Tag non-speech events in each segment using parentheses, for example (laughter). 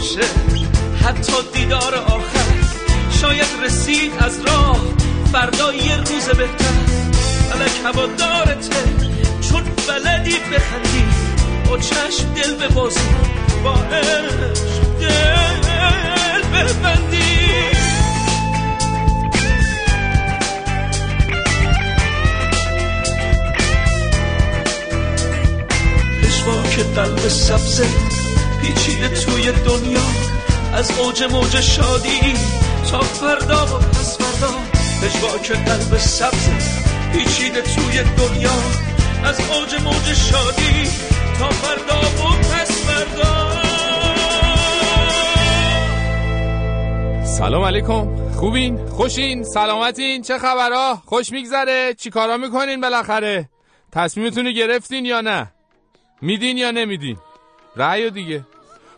باشه. حتی دیدار آخر شاید رسید از راه. فردا یه روز بهتر. فلک هوا دارته. چون بلدی بخندی. با چشم دل به بازی با عشق دل ببندی. که قلب سبزه پیچیده توی دنیا. از اوج موج شادی تا فردا و پس فردا. که قلب سبزه پیچیده توی دنیا. از اوج موج شادی تا فردا و پس فردا. سلام علیکم. خوبین؟ خوشین؟ سلامتین؟ چه خبرها؟ خوش میگذره. چیکارا می‌کنین بالاخره؟ تصمیمتون گرفتین یا نه؟ میدین یا نمیدین؟ رأی دیگه.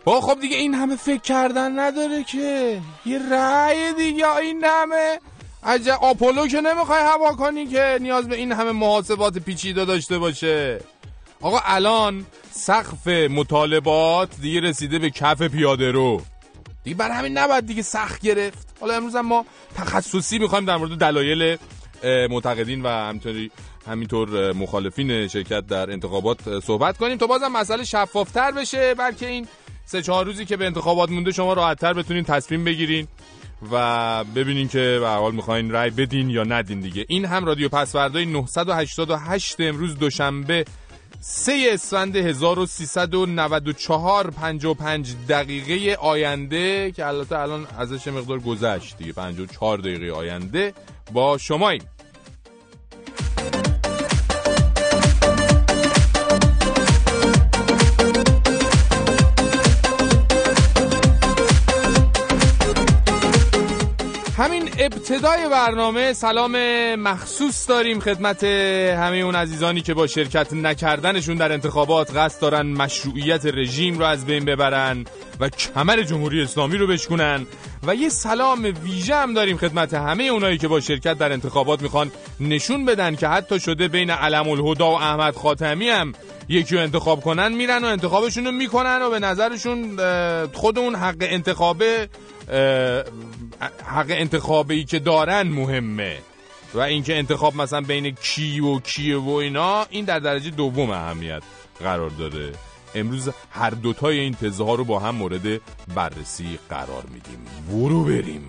با خب دیگه این همه فکر کردن نداره که. یه رأی دیگه این همه. عجب آپولو که نمی‌خوای هوا کنی که نیاز به این همه محاسبات پیچیده داشته باشه. آقا الان سقف مطالبات دیگه رسیده به کف پیاده رو. دیگه بر همین نباید دیگه سخت گرفت. حالا امروز ما تخصصی می‌خوایم در مورد دلایل معتقدین و همینطوری همینطور مخالفین شرکت در انتخابات صحبت کنیم تا بازم مسئله شفافتر بشه. بلکه این سه چهار روزی که به انتخابات مونده شما راحتتر بتونین تصمیم بگیرین و ببینین که به حال می‌خواین رای بدین یا ندین دیگه. این هم رادیو پسوردای 988 امروز دوشنبه 3 اسفند 1394 55 دقیقه آینده که البته الان ازش مقدار گذشت دیگه. 54 دقیقه آینده با شماییم. ابتدای برنامه سلام مخصوص داریم خدمت همه اون عزیزانی که با شرکت نکردنشون در انتخابات قصد دارن مشروعیت رژیم رو از بین ببرن و کمر جمهوری اسلامی رو بشکنن و یه سلام ویژه هم داریم خدمت همه اونایی که با شرکت در انتخابات می‌خوان نشون بدن که حتی شده بین علم الهدا و احمد خاتمی هم یکی رو انتخاب کنن میرن و انتخابشون رو می‌کنن و به نظرشون خود اون حق انتخابه حق انتخابی که دارن مهمه. و اینکه انتخاب مثلا بین کی و کیه و اینا این در درجه دوم اهمیت قرار داره امروز هر دوتای این تزه رو با هم مورد بررسی قرار میدیم. برو بریم.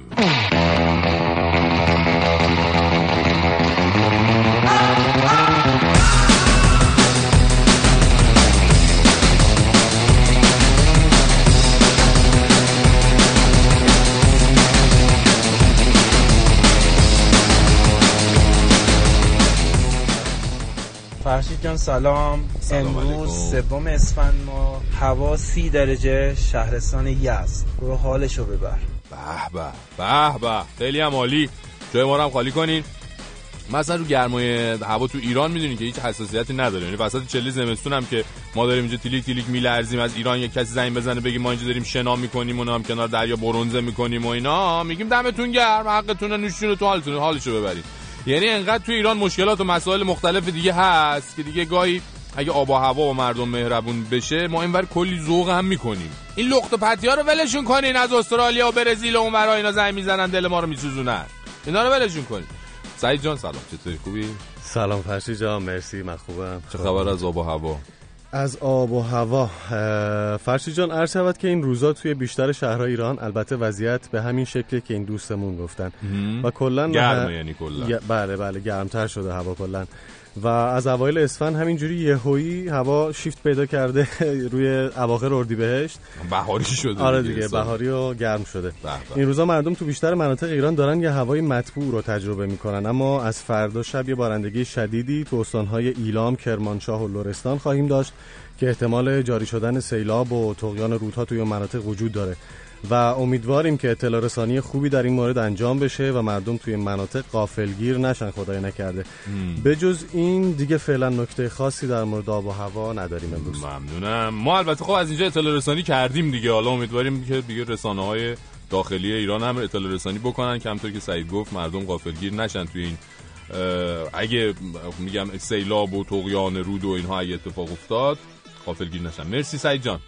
(laughs) فرشید جان سلام, سلام امروز سوم اسفند ما هوا سی درجه شهرستان یزد. برو حالشو ببر. به به به به. خیلی هم عالی. جای ما رو هم خالی کنین. مثلا رو گرمای هوا تو ایران می‌دونین که هیچ حساسیتی نداره. یعنی وسط چلی زمستون هم که ما داریم اینجا تیلیک تیلیک میلرزیم از ایران یک کسی زنگ بزنه بگیم ما اینجا داریم شنا می‌کنیم و هم کنار دریا برونزه می‌کنیم و اینا. میگیم دمتون گرم حقتون نوشتون تو حالتون حالشو ببرید یعنی انقدر تو ایران مشکلات و مسائل مختلف دیگه هست که دیگه گاهی اگه آب و هوا و مردم مهربون بشه ما اینور کلی ذوق هم می‌کنیم. این لخت و پتی ها رو ولشون کنین از استرالیا و برزیل و اونور اینا زنگ می‌زنن دل ما رو میسوزونن. اینا رو ولشون کنین. سعید جان سلام. چطوری؟ خوبی؟ سلام فرشی جان مرسی. من خوبم. چه خبر از آب و هوا؟ از آب و هوا. فرشی جان عرض شود که این روزا توی بیشتر شهرهای ایران البته وضعیت به همین شکلی که این دوستمون گفتن. و کلا گرمه یعنی کلا. بله بله گرمتر شده هوا کلا. و از اوایل اسفند همینجوری یهویی هوا شیفت پیدا کرده (laughs) روی اواخر اردیبهشت. بهاری شده آره دیگه بهاری و گرم شده. این روزا مردم تو بیشتر مناطق ایران دارن یه هوای مطبوع رو تجربه می‌کنن. اما از فردا شب یه بارندگی شدیدی تو استانهای ایلام، کرمانشاه و لرستان خواهیم داشت که احتمال جاری شدن سیلاب و طغیان رودها توی مناطق وجود داره. و امیدواریم که اطلاع رسانی خوبی در این مورد انجام بشه و مردم توی مناطق قافلگیر نشن خدای نکرده. به جز این دیگه فعلا نکته خاصی در مورد آب و هوا نداریم امروز. ممنونم. ما البته خب از اینجا اطلاع رسانی کردیم دیگه. حالا امیدواریم که دیگه رسانه های داخلی ایران هم اطلاع رسانی بکنن. که همطور که سعید گفت مردم قافلگیر نشن توی این اگه میگم سیلاب و طغیان رود و اینها اگه اتفاق افتاد قافلگیر نشن. مرسی سعید جان.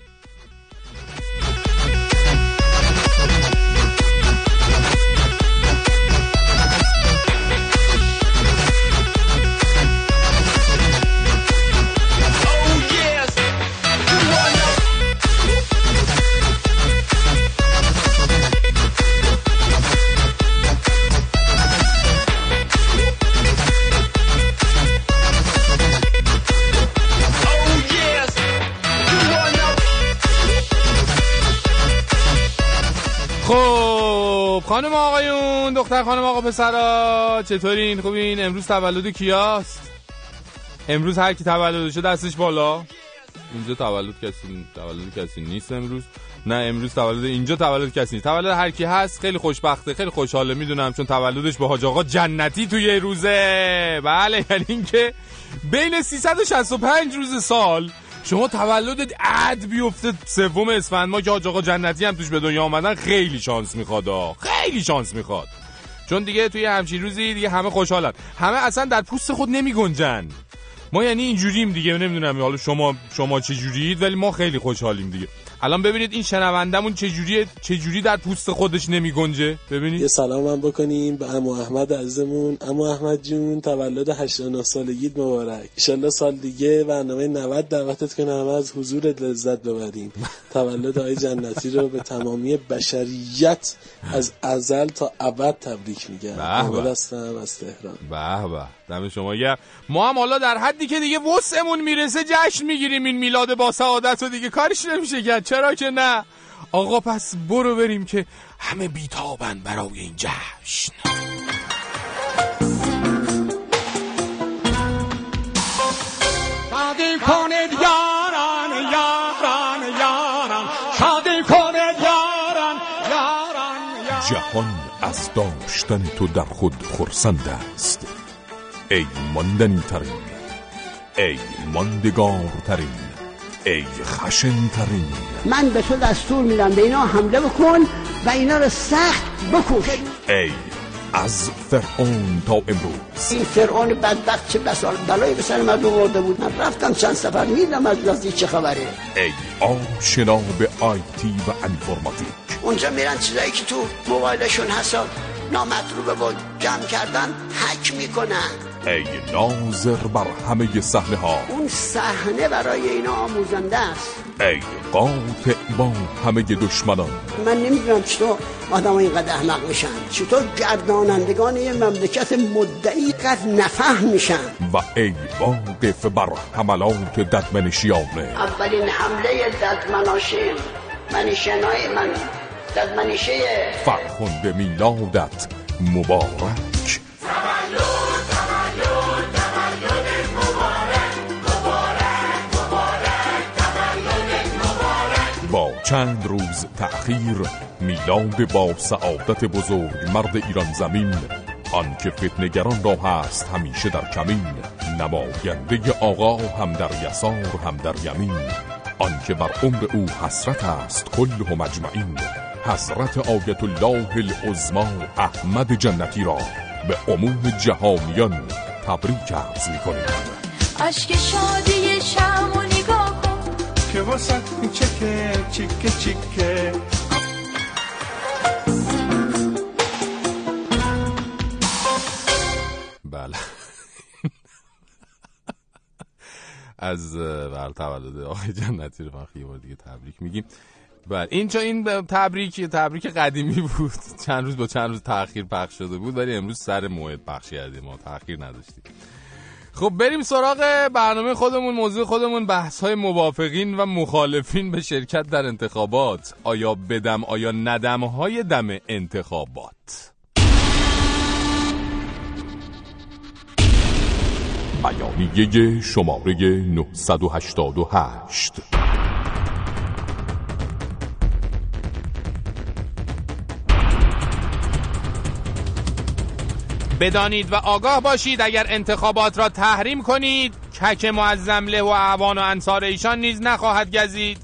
دختر خانم آقا پسرا چطورین؟ خوبین؟ امروز تولد کیاست؟ امروز هر کی تولدشه دستش بالا. اینجا تولد کسی تولد کسی نیست امروز. نه امروز تولد اینجا تولد کسی نیست. تولد هر کی هست خیلی خوشبخته خیلی خوشحاله می‌دونم چون تولدش به حاج آقا جنتی توی روزه. بله یعنی اینکه بین 365 روز سال شما تولدت عد بیفته سوم اسفند. ما که حاج آقا جنتی هم توش به دنیا آمدن خیلی شانس می‌خواد خیلی شانس می‌خواد. چون دیگه توی همچین روزی دیگه همه خوشحالن. همه اصلا در پوست خود نمی گنجن ما یعنی اینجوریم دیگه نمی‌دونم. حالا شما شما چه جورید ولی ما خیلی خوشحالیم دیگه. الان ببینید این شنوندمون چه جوری چه جوری در پوست خودش نمی گنجه ببینید. یه سلام هم بکنیم به امو احمد عزیزمون. امو احمد جون تولد 89 سالگیت مبارک. ان سال دیگه برنامه 90 دعوتت کنه همه از حضور لذت ببریم. تولد آقای جنتی رو به تمامی بشریت از ازل تا ابد تبریک میگم. احمد هستم از تهران. به به. دم شما گرم. ما هم حالا در حدی که دیگه وسعمون می‌رسه جشن می‌گیریم این میلاد با سعادت و دیگه کارش نمیشه کرد. چرا که نه؟ آقا پس برو بریم که همه بیتابن برای این جشن. شادی کنید یاران یاران یاران. شادی کنید یاران یاران. جهان از داشتن تو در خود خرسند است. ای ماندنی ترین ای ماندگار ترین ای خشن ترین من به تو دستور میدم به اینا حمله بکن و اینا رو سخت بکش ای از فرعون تا امروز. این فرعون بدبخت چه بسال بلایی به سر مردم آورده بود. من رفتم چند سفر میدم از لازی چه خبره. ای آشنا به آیتی و انفرماتیک اونجا میرن چیزایی که تو موبایلشون هست نامطلوبه با جمع کردن حک می‌کنن. ای ناظر بر همه صحنه ها اون صحنه برای اینا آموزنده است. ای قاطع با همه دشمنان. من نمی‌دونم چطور آدم اینقدر احمق میشن. چطور گردانندگان یه مملکت مدعی قد نفهم میشن. و ای واقف بر حملات ددمنشیانه اولین حمله ددمناشه منشنای من. ددمنشه فرخنده میلادت مبارک. چند روز تأخیر میلاد با سعادت بزرگ مرد ایران زمین. آنکه فتنگران را هست همیشه در کمین. نماینده آقا هم در یسار هم در یمین. آنکه بر عمر او حسرت است کل مجمعین حضرت آیت الله العظما احمد جنتی را به عموم جهانیان تبریک عرض می کنیم عشق شادی که واسه چکه چکه چکه؟ بله. از بر تولد آقای جنتی رو من خیلی دیگه تبریک میگیم. بله این چون این تبریک تبریک قدیمی بود. چند روز با چند روز تاخیر پخش شده بود ولی امروز سر موعد پخش کردیم ما تاخیر نداشتیم. خب بریم سراغ برنامه خودمون موضوع خودمون بحث های موافقین و مخالفین به شرکت در انتخابات. آیا بدم آیا ندم های دم انتخابات؟ بیانیه شماره 988 بدانید و آگاه باشید اگر انتخابات را تحریم کنید کک معظم له و اعوان و انصار ایشان نیز نخواهد گزید.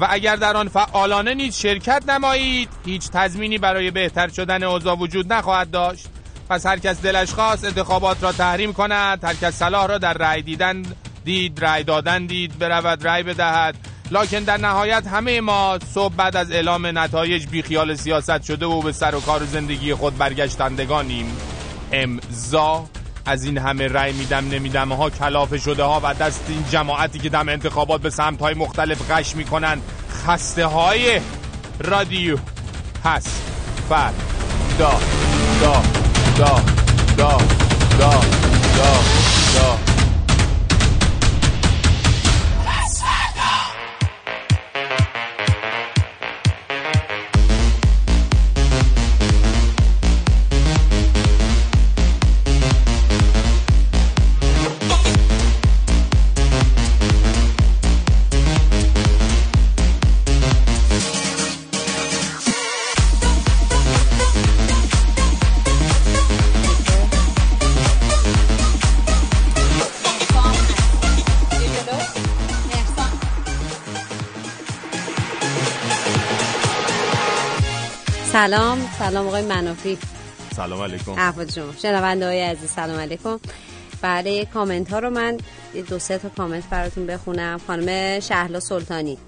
و اگر در آن فعالانه نیز شرکت نمایید هیچ تضمینی برای بهتر شدن اوضاع وجود نخواهد داشت. پس هر کس دلش خواست انتخابات را تحریم کند هر کس صلاح را در رأی دیدن دید رأی دادن دید برود رأی بدهد. لکن در نهایت همه ما صبح بعد از اعلام نتایج بیخیال سیاست شده و به سر و کار زندگی خود برگشتندگانیم. امضا. از این همه رأی میدم نمیدم ها کلافه شده ها و دست این جماعتی که دم انتخابات به سمت های مختلف غش می‌کنن. خسته های رادیو. هست. فر دا دا دا دا دا دا دا. سلام آقای منافی. سلام علیکم. احوال شما. شنونده های عزیز سلام علیکم. بعد کامنت ها رو من دو سه تا کامنت براتون بخونم. خانم شهلا سلطانی.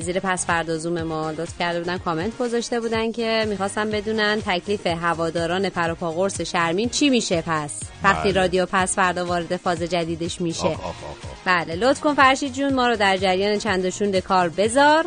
زیر پس فردا زوم ما لطف کرده بودن کامنت گذاشته بودن که می‌خواستم بدونن تکلیف هواداران پروپا قرص شرمین چی میشه پس؟ وقتی بله. رادیو پس فردا وارد فاز جدیدش میشه. آخ آخ آخ آخ. بله لطف کن فرشید جون ما رو در جریان چندشون کار بذار.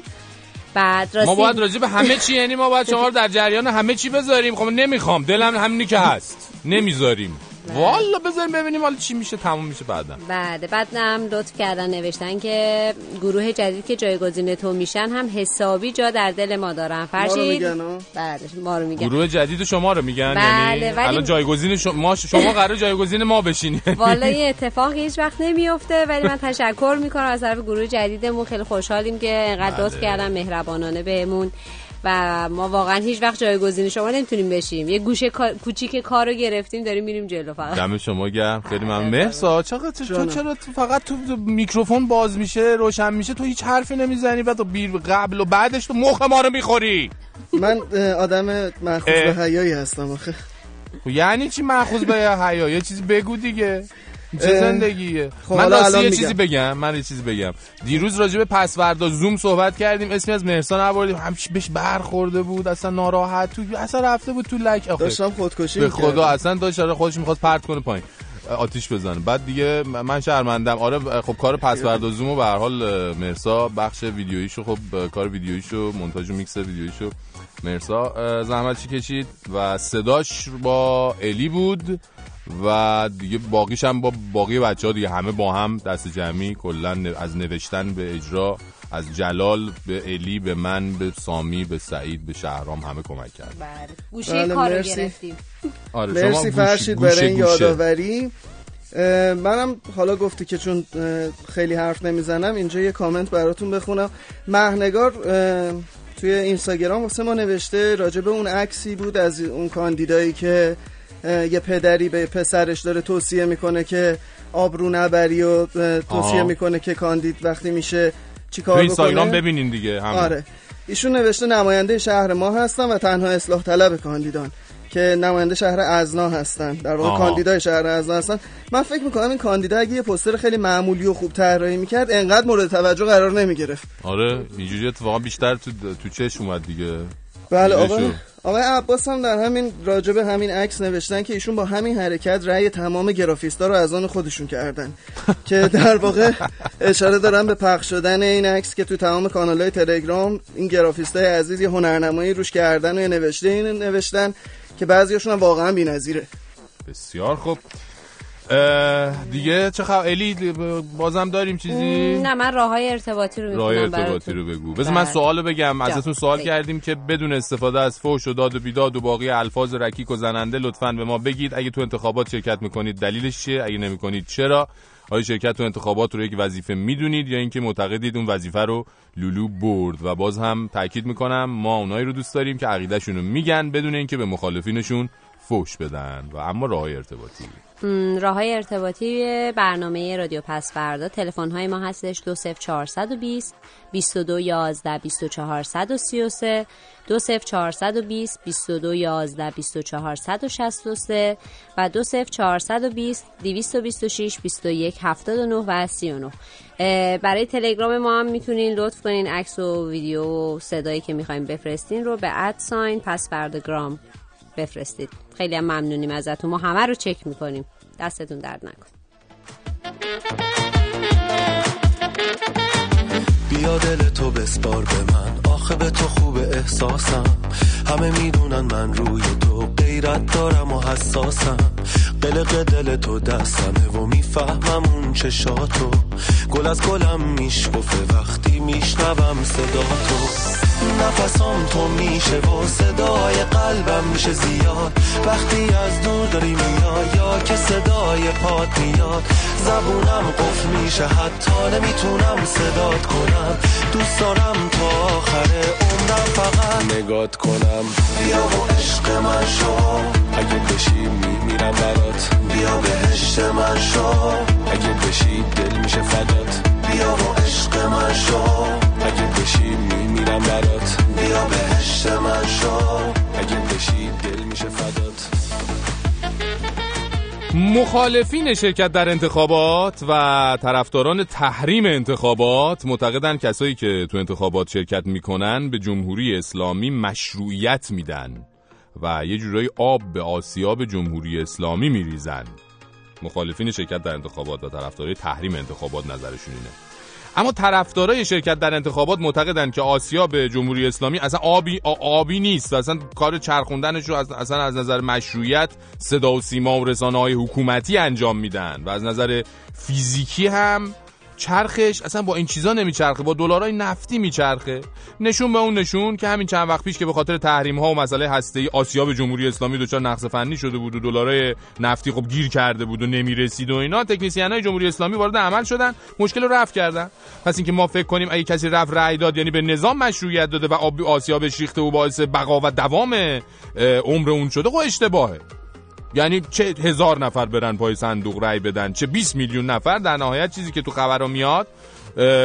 بعد راستی ما باید راجع به همه چی یعنی ما باید شما رو در جریان همه چی بذاریم. خب نمی‌خوام. دلم همینی که هست. نمی‌ذاریم. والا بذاریم ببینیم حالا چی میشه تموم میشه بعدا. بعد بعد هم لطف کردن نوشتن که گروه جدید که جایگزین تو میشن هم حسابی جا در دل ما دارن. فرشید ما رو میگن ها؟ بله ما رو میگن. گروه جدید شما رو میگن بله، یعنی ولی- الان جایگزین شما ما شما قرار جایگزین ما بشین (laughs) والا این اتفاق هیچ وقت نمیفته ولی من تشکر می‌کنم از طرف گروه جدیدمون. خیلی خوشحالیم که انقدر لطف بله. کردن مهربانانه بهمون. و ما واقعا هیچ وقت جایگزین شما نمی‌تونیم بشیم. یه گوشه کا- کوچیک کار رو گرفتیم داریم میریم جلو فقط. دم شما گرم. خیلی ممنون. مرسا چقدر تو. چرا تو فقط تو میکروفون باز میشه روشن میشه تو هیچ حرفی نمی‌زنی و تو بیر قبل و بعدش تو مخ ما رو می‌خوری؟ من اه، آدم مخصوص. به حیایی هستم آخه. یعنی چی مخوض به حیا یه چیزی بگو دیگه. چه زندگیه؟ خب من الان یه. چیزی بگم من یه چیزی بگم. دیروز راجع به پسوردا زوم صحبت کردیم اسمی از مهرسان آوردیم همش بهش برخورده بود اصلا ناراحت تو اصلا رفته بود تو لک آخه. داشتم خودکشی به. خدا اصلا داشت آره خودش می‌خواست پرت کنه پایین. آتیش بزنه. بعد دیگه من شرمندم. آره خب کار پسوردا زومو به هر حال مرسا بخش ویدیویشو خب کار ویدیویشو مونتاژ و میکس ویدیویشو مرسا زحمت چی کشید؟ و صداش با الی بود. و دیگه باقیش هم با باقی بچه ها دیگه همه با هم دست جمعی کلا از نوشتن به اجرا از جلال به الی به من به سامی به سعید به شهرام همه کمک کرد بله. گوشه بله، کار رو مرسی. گرفتیم آره مرسی فرشید گوشه برای این گوشه. یادآوری اه، منم حالا گفتی که چون خیلی حرف نمی‌زنم اینجا یه کامنت براتون بخونم مهنگار توی اینستاگرام واسه ما نوشته راجع به اون عکسی بود از اون کاندیدایی که یه پدری به پسرش داره توصیه می‌کنه که آبرو نبری و توصیه آها. می‌کنه که کاندید وقتی میشه چیکار اینستاگرام بکنه؟ ببینین دیگه همین. آره. ایشون نوشته نماینده شهر ما هستن و تنها اصلاح طلب کاندیدان که نماینده شهر ازنا هستن. در واقع آها. کاندیدای شهر ازنا هستن. من فکر می‌کنم این کاندیدا اگه یه پوستر خیلی معمولی و خوب طراحی می‌کرد انقدر مورد توجه قرار نمی‌گرفت. آره اینجوری اتفاقا بیشتر تو تو چشم اومد دیگه. بله دیده آقای عباس هم در همین راجبه همین عکس نوشتن که ایشون با همین حرکت رأی تمام گرافیستا رو از آن خودشون کردن. که در واقع اشاره دارن به پخش شدن این عکس که تو تمام کانالهای تلگرام این گرافیستای عزیز یه هنرنمایی روش کردن و یه نوشته این نوشتن که بعضیاشون هم واقعا بی‌نظیره. بسیار خوب. دیگه چه خبر؟ الی بازم داریم چیزی؟ نه من راه های ارتباطی رو راه ارتباطی رو بگو. بذار من بله. سوالو بگم. ازتون. سوال. کردیم که بدون استفاده از فوش و داد و بیداد و باقی الفاظ رکیک و زننده لطفا به ما بگید. اگه تو انتخابات شرکت می‌کنید دلیلش چیه؟ اگه نمی‌کنید چرا؟ آیا شرکت تو انتخابات رو یک وظیفه می‌دونید یا اینکه معتقدید اون وظیفه رو لولو برد؟ و باز هم تاکید می‌کنم ما اونایی رو دوست داریم که عقیدهشون رو میگن بدون اینکه به مخالفینشون فوش بدن و اما راه ارتباطی. راه های ارتباطی برنامه رادیو پس فردا. تلفن های ما هستش 20420 2211 24133 20420 2211 24163 و 20420 226 21 79 و 39 اه، برای تلگرام ما هم می‌تونین لطف کنین عکس و ویدیو و صدایی که می‌خوایم بفرستین رو به ادساین پس فردا گرام. بفرستید. خیلی هم ممنونیم ازتون. ما همه رو چک می‌کنیم. دستتون درد نکن بیا دل تو بسپار به من. آخه به تو خوب احساسم. همه می‌دونن من روی تو غیرت دارم و حساسم. قلق دل تو دستمه و می‌فهمم اون چشاتو گل از گلم میشکفه وقتی میشنوم صدا تو. نفسام تو میشه و صدای قلبم میشه زیاد. وقتی از دور داری میای یا که صدای پات میاد. زبونم قفل میشه حتی نمی‌تونم صدات کنم. دوست دارم تا آخر عمرم فقط نگات کنم. بیا و عشق من شو. اگه بشی میمیرم برات. بیا بهشت من شو. اگه بشی دل میشه فدات. بیا و عشق من شو. اگه بشی میمیرم برات. بیا بهشت من شو. مخالفین شرکت در انتخابات و طرفداران تحریم انتخابات معتقدن کسایی که تو انتخابات شرکت می‌کنن به جمهوری اسلامی مشروعیت میدن و یه جورایی آب به آسیاب جمهوری اسلامی میریزن. مخالفین شرکت در انتخابات و طرفدارای تحریم انتخابات نظرشون اینه. اما طرفدارای شرکت در انتخابات معتقدن که آسیا به جمهوری اسلامی اصلا آبی آبی نیست. اصلا کار چرخوندنش رو اصلا از نظر مشروعیت صدا و سیما و رسانه های حکومتی انجام میدن. و از نظر فیزیکی هم چرخش اصلا با این چیزا نمیچرخه با دلارای نفتی میچرخه. نشون به اون نشون که همین چند وقت پیش که به خاطر تحریم ها و مسئله هسته آسیا به جمهوری اسلامی دچار نقص فنی شده بود و دلارای نفتی خب گیر کرده بود و نمی‌رسید و اینا تکنسین های جمهوری اسلامی وارد عمل شدن مشکل رو رفع کردن. پس اینکه ما فکر کنیم اگه کسی رفت رأی داد یعنی به نظام مشروعیت داده و آب آسیا بهش ریخته و باعث بقا و دوام عمر اون شده خب اشتباهه. یعنی چه هزار نفر برن پای صندوق رای بدن چه 20 میلیون نفر در نهایت چیزی که تو خبر میاد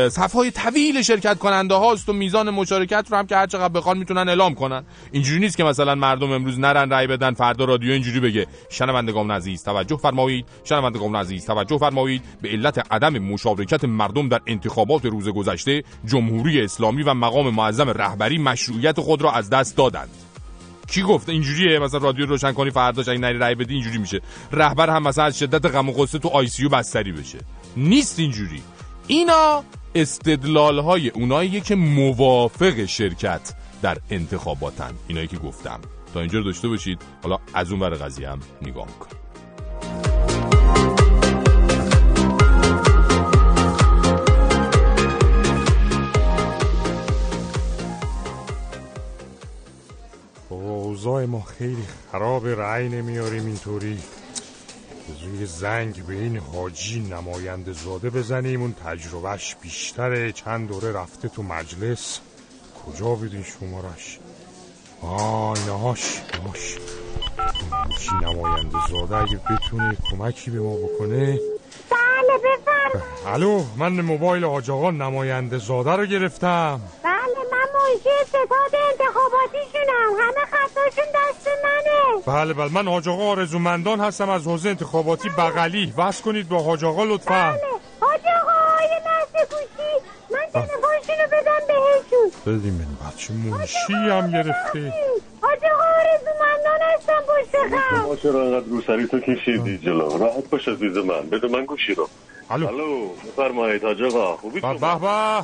صفهای طویل شرکت کننده هاست و میزان مشارکت رو هم که هر چقدر بخوان می‌تونن اعلام کنن. اینجوری نیست که مثلا مردم امروز نرن رای بدن فردا رادیو اینجوری بگه. شنوندگان عزیز توجه فرمایید. شنوندگان عزیز توجه فرمایید. به علت عدم مشارکت مردم در انتخابات روز گذشته جمهوری اسلامی و مقام معظم رهبری مشروعیت خود را از دست دادند. کی گفت؟ اینجوریه؟ مثلا رادیو روشن کنی فرداش اگه نری رای بدی اینجوری میشه. رهبر هم مثلا از شدت غم و غصه تو آی سی بستری بشه. نیست اینجوری. اینا استدلال های اونایی که موافق شرکت در انتخاباتن. اینایی که گفتم. تا اینجا رو داشته باشید. حالا از اون ور قضیه هم نگاه می‌کنیم. اوضاع ما خیلی خراب رأی نمیاریم اینطوری. زوی زنگ به این حاجی نماینده زاده بزنیم اون تجربهش بیشتره. چند دوره رفته تو مجلس. کجا بدین شمارش؟ آه اینهاش اینهاش حاجی نماینده زاده اگه بتونه کمکی به ما بکنه. بله بفرم الو من موبایل حاج آقا نماینده زاده رو گرفتم. بله منشی ستاد انتخاباتیشونم همه خطاشون دست منه. بله بله. من حاج آقا آرزومندان هستم از حوزه انتخاباتی بغلی. وصل کنید با حاج آقا لطفا. بله. حاج آقا لحظه گوشی من تلفنشون رو بدم بهشون. بدیم این بچه منشی هم گرفته. حاج آقا آرزومندان هستم. پشت خط. شما چرا انقدر روسری تو کشیدی جلو؟ راحت باش عزیز من. بده من گوشی رو. الو الو بفرمایید حاج آقا. خوبی به به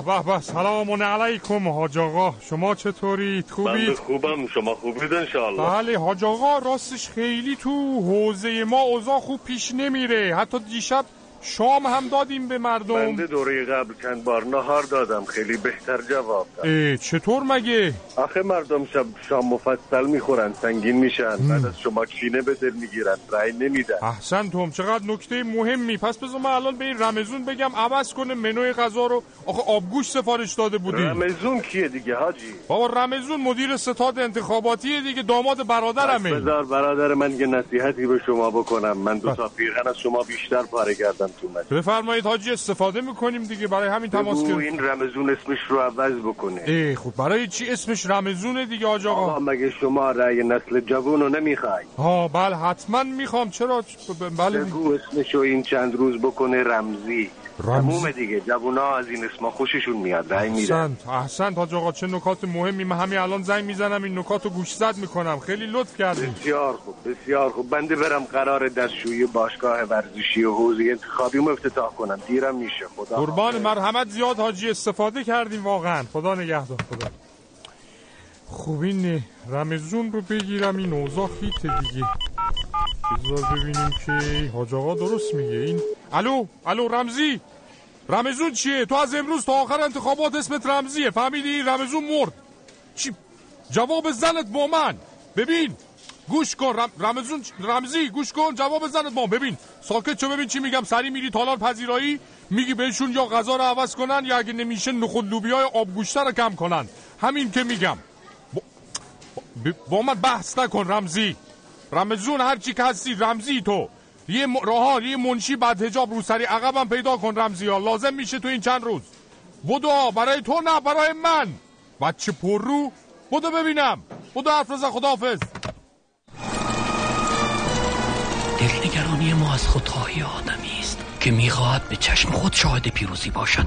به به سلام علیکم حاج آقا. شما چطورید خوبید بنده خوبم. شما خوبید انشاءالله؟ بله حاج آقا راستش خیلی تو حوزه ما اوضاع خوب پیش نمیره. حتی دیشب شام هم دادیم به مردم. بنده دوره قبل چند بار نهار دادم. خیلی بهتر جواب داد. چطور مگه؟ آخه مردم شب شام مفصل می‌خورن سنگین میشن. بعد از شما کینه به دل می‌گیرن رای نمیدن. احسن توم چقدر نکته مهمی. پس بذار من الان به این رمزون بگم عوض کنه منوی غذا رو. آخه آبگوش سفارش داده بودی. رمزون کیه دیگه حاجی؟ بابا رمزون مدیر ستاد انتخاباتی دیگه داماد برادرمه. بذار برادر من یه نصیحتی به شما بکنم. من دو تا پیرهن از شما بیشتر پاره کردم. تو مجلس بفرمایید حاجی استفاده می‌کنیم دیگه. برای همین تماس بگو این رمزون اسمش رو عوض بکنه. ای خب برای چی اسمش رمزونه دیگه حاج آقا؟ آقا مگه شما رأی نسل جوون رو نمی‌خوای؟ ها بله حتما می‌خوام. چرا؟ بله بگو اسمشو این چند روز بکنه رمزی. تموم دیگه. جوونا از این اسما خوششون میاد رأی میدن احسنت احسنت حاج آقا. چه نکات مهمی؟ من همین الان زنگ می‌زنم این نکات رو گوش زد می‌کنم. خیلی لطف کردین بسیار خوب بسیار خوب. بنده برم قرار دستشویی باشگاه ورزشی و حوزه انتخابی افتتاح کنم. دیرم میشه. خدا قربان مرحمت زیاد حاجی استفاده کردیم واقعا. خدا نگهدار خدا. خوب این رمزون رو بگیرم این اوضاع خیته دیگه. بذار ببینیم که حاج آقا درست میگه. این الو الو رمزی. رمزون چیه؟ تو از امروز تا آخر انتخابات اسمت رمزیه. فهمیدی؟ رمزون مرد. چی؟ جواب زنت با من. ببین. گوش کن. رم... رمزون رمزی گوش کن. جواب زنت با من ببین. ساکت چو ببین چی میگم. سری میری تالار پذیرایی میگی بهشون یا غذا رو عوض کنن یا اگه نمیشه نخود لوبیای آبگوشته رو کم کنن. همین که میگم. با... با من بحث نکن رمزی. رمزون هرچی که هستی رمزی تو. یه. راهان یه منشی بعد هجاب رو سری عقبم پیدا کن رمزی ها. لازم میشه تو این چند روز. بدو برای تو نه برای من. بچه پر رو. بدو ببینم. بدو حرف رزا خداحافظ. دلنگرانی ما از خودخواهی آدمی است که می‌خواهد به چشم خود شاهد پیروزی باشد.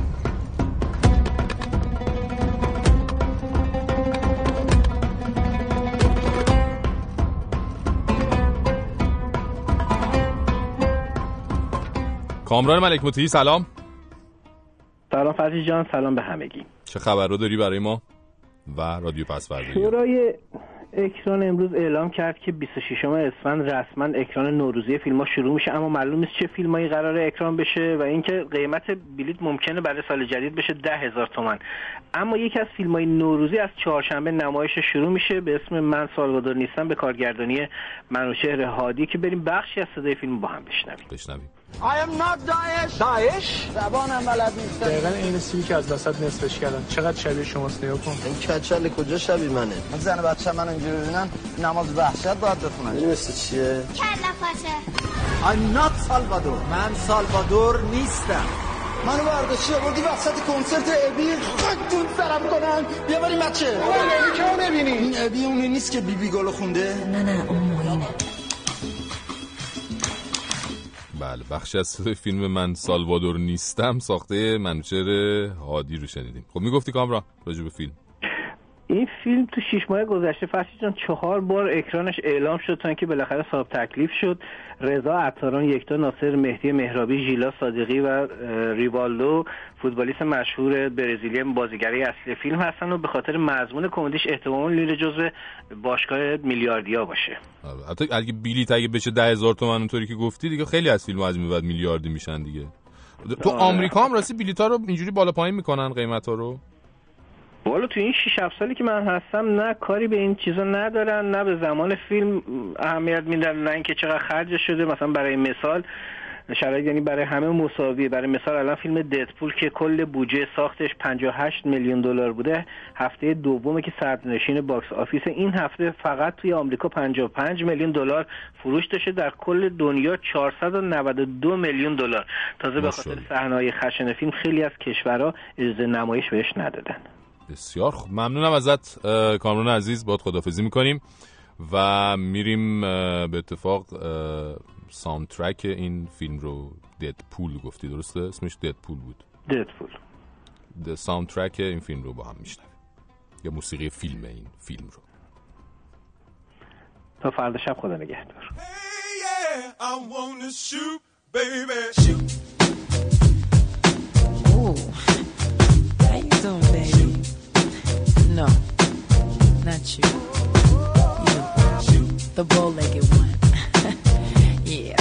کامران ملک مطیعی سلام. سلام فرشی جان سلام به همگی. چه خبر رو داری برای ما و رادیو پس فردا شورای اکران امروز اعلام کرد که 26 اسفند رسما اکران نوروزی فیلم ها شروع میشه اما معلوم نیست چه فیلمایی قرار اکران بشه و اینکه قیمت بلیت ممکنه برای سال جدید بشه ده هزار تومن اما یکی از فیلم های نوروزی از چهارشنبه نمایش شروع میشه به اسم من سالوادور نیستم به کارگردانی منوچهر هادی که بریم بخشی از صدای فیلم با هم بشنویم. بشنویم. I am not Daesh. Daesh؟ زبانم بلد نیستم. دقیقا این سیلی که از وسط نصفش کردن. چقدر شبیه شماست نگاه کن. این کچل کجا شبیه منه؟ من زن بچه من اینجوری ببینن نماز وحشت باید بخونن. این مثل چیه؟ کلا پاچه I'm not سالوادور من سالوادور نیستم. منو برداشتی آوردی وسط کنسرت ابی. خاکتون سرم کنن. بیا بریم بچه. ابی که نبینی این ابی اونی نیست که بیبی گلو خونده؟ نه نه اون موینه. بله بخشی از فیلم من سالوادور نیستم ساخته منوچهر هادی رو شنیدیم. خب می‌گفتی کامران راجع به فیلم. این فیلم تو شیش ماه گذشته فرشی جان چهار بار اکرانش اعلام شد تا اینکه بالاخره صاحب تکلیف شد. رضا عطاران یکتا ناصر مهدی مهرابی ژیلا صادقی و ریوالدو فوتبالیست مشهور برزیلی بازیگری اصلی فیلم هستن و به خاطر مضمون کمدیش احتمال میره جزو باشگاه میلیاردیا باشه. آره، حتی اگه بلیت اگه بشه ده هزار تومن اونطوری که گفتی دیگه خیلی از فیلم از بعد میلیاردی میشن دیگه. تو آره. آمریکا هم راستی بلیط ها رو اینجوری بالا پایین می‌کنن قیمت ها رو؟ والا تو این 6 7 سالی که من هستم نه کاری به این چیزا ندارن نه به زمان فیلم اهمیت میدن نه اینکه چقدر خرج شده مثلا برای مثال شرایط یعنی برای همه مساویه. برای مثال الان فیلم ددپول که کل بودجه ساختش 58 میلیون دلار بوده هفته دومه که صدرنشین box office. این هفته فقط توی آمریکا 55 میلیون دلار فروش داشته در کل دنیا 492 میلیون دلار. تازه به خاطر صحنه‌های خشن فیلم خیلی از کشورها اجازه نمایش بهش ندادن. بسیار خوب. ممنونم ازت کامران عزیز. بعد خدافظی می‌کنیم و میریم به اتفاق اه، soundtrack این فیلم رو. ددپول گفتی درسته؟ اسمش ددپول بود. ددپول د ساوندترک این فیلم رو با هم میشنویم. یا موسیقی فیلم این فیلم رو. تا فردا شب خدا نگهدار. Yeah, No, not you. You, the bow-legged one. (laughs) yeah.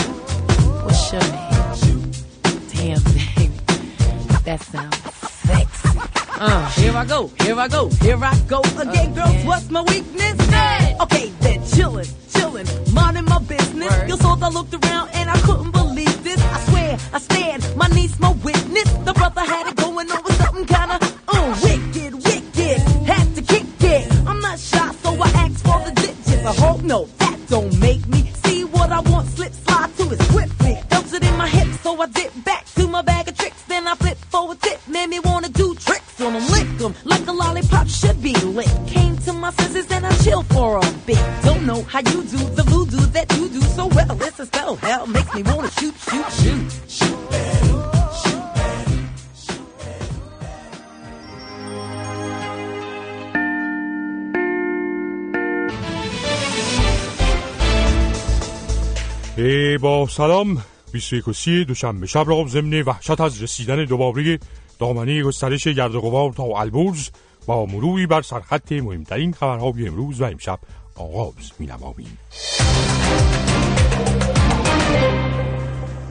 What's your name? Damn, baby, that sounds sexy. Uh, here I go, here I go, here I go again, girls. What's my weakness? Okay, then chillin', chillin', minding my business. You saw I looked around سلام 21 و 30 دوشنبه شب را ضمن وحشت از رسیدن دوباره دامنه گسترش گرد غبار تا البرز با مروری بر سرخط مهمترین خبرهای امروز و امشب آغاز می نماییم.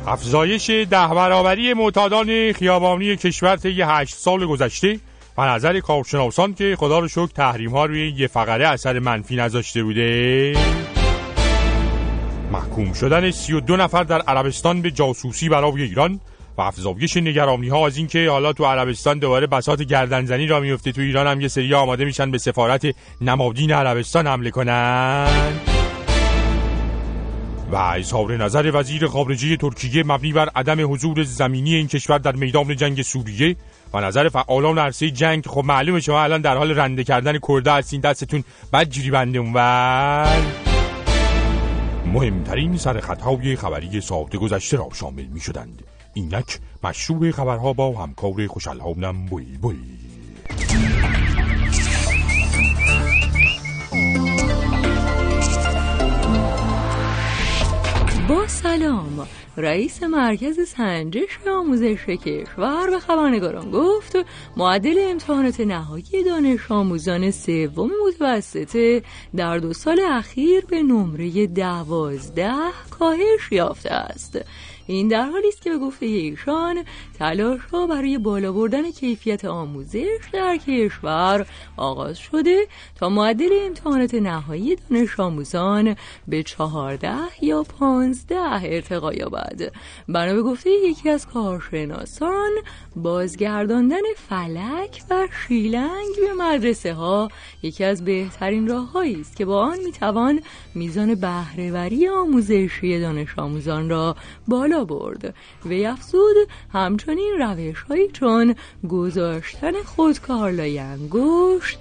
افزایش ده برابری معتادان خیابانی کشور طی هشت سال گذشته و نظر کارشناسان که خدا رو شکر تحریم ها روی یه فقره اثر منفی نذاشته بوده محکوم شدن 32 نفر در عربستان به جاسوسی برای ایران و افزایش نگرانی ها از اینکه حالا تو عربستان دوباره بساط گردنزنی را میفته تو ایران هم یه سری آماده میشن به سفارت نمادین عربستان حمله کنن. و اظهار نظر وزیر خارجه ترکیه مبنی بر عدم حضور زمینی این کشور در میدان جنگ سوریه و نظر فعالان عرصه جنگ. خب معلومه شما الان در حال رنده کردن کرده هستین دستتون بدجوری بنده اونور. مهمترین سرخطهای خبری ساعت گذشته را شامل می شدند اینک مشروع خبرها با همکار خوشالهانم بوی بوی. با سلام. رئیس مرکز سنجش آموزش کشور به خبرنگاران گفت معدل امتحانات نهایی دانش آموزان سوم متوسطه در دو سال اخیر به نمره دوازده کاهش یافته است. این در حالی است که به گفته ایشان تلاش را برای بالا بردن کیفیت آموزش در کشور آغاز شده تا معدل امتحانات نهایی دانش آموزان به چهارده یا پانزده ارتقا یابد. بنا به گفته یکی از کارشناسان بازگرداندن فلک و شیلنگ به مدرسه ها یکی از بهترین راههایی است که با آن می‌توان میزان بهرهوری آموزشی دانش آموزان را بالا برد. و افزود همچنین روش هایی چون گذاشتن خودکارلای انگشت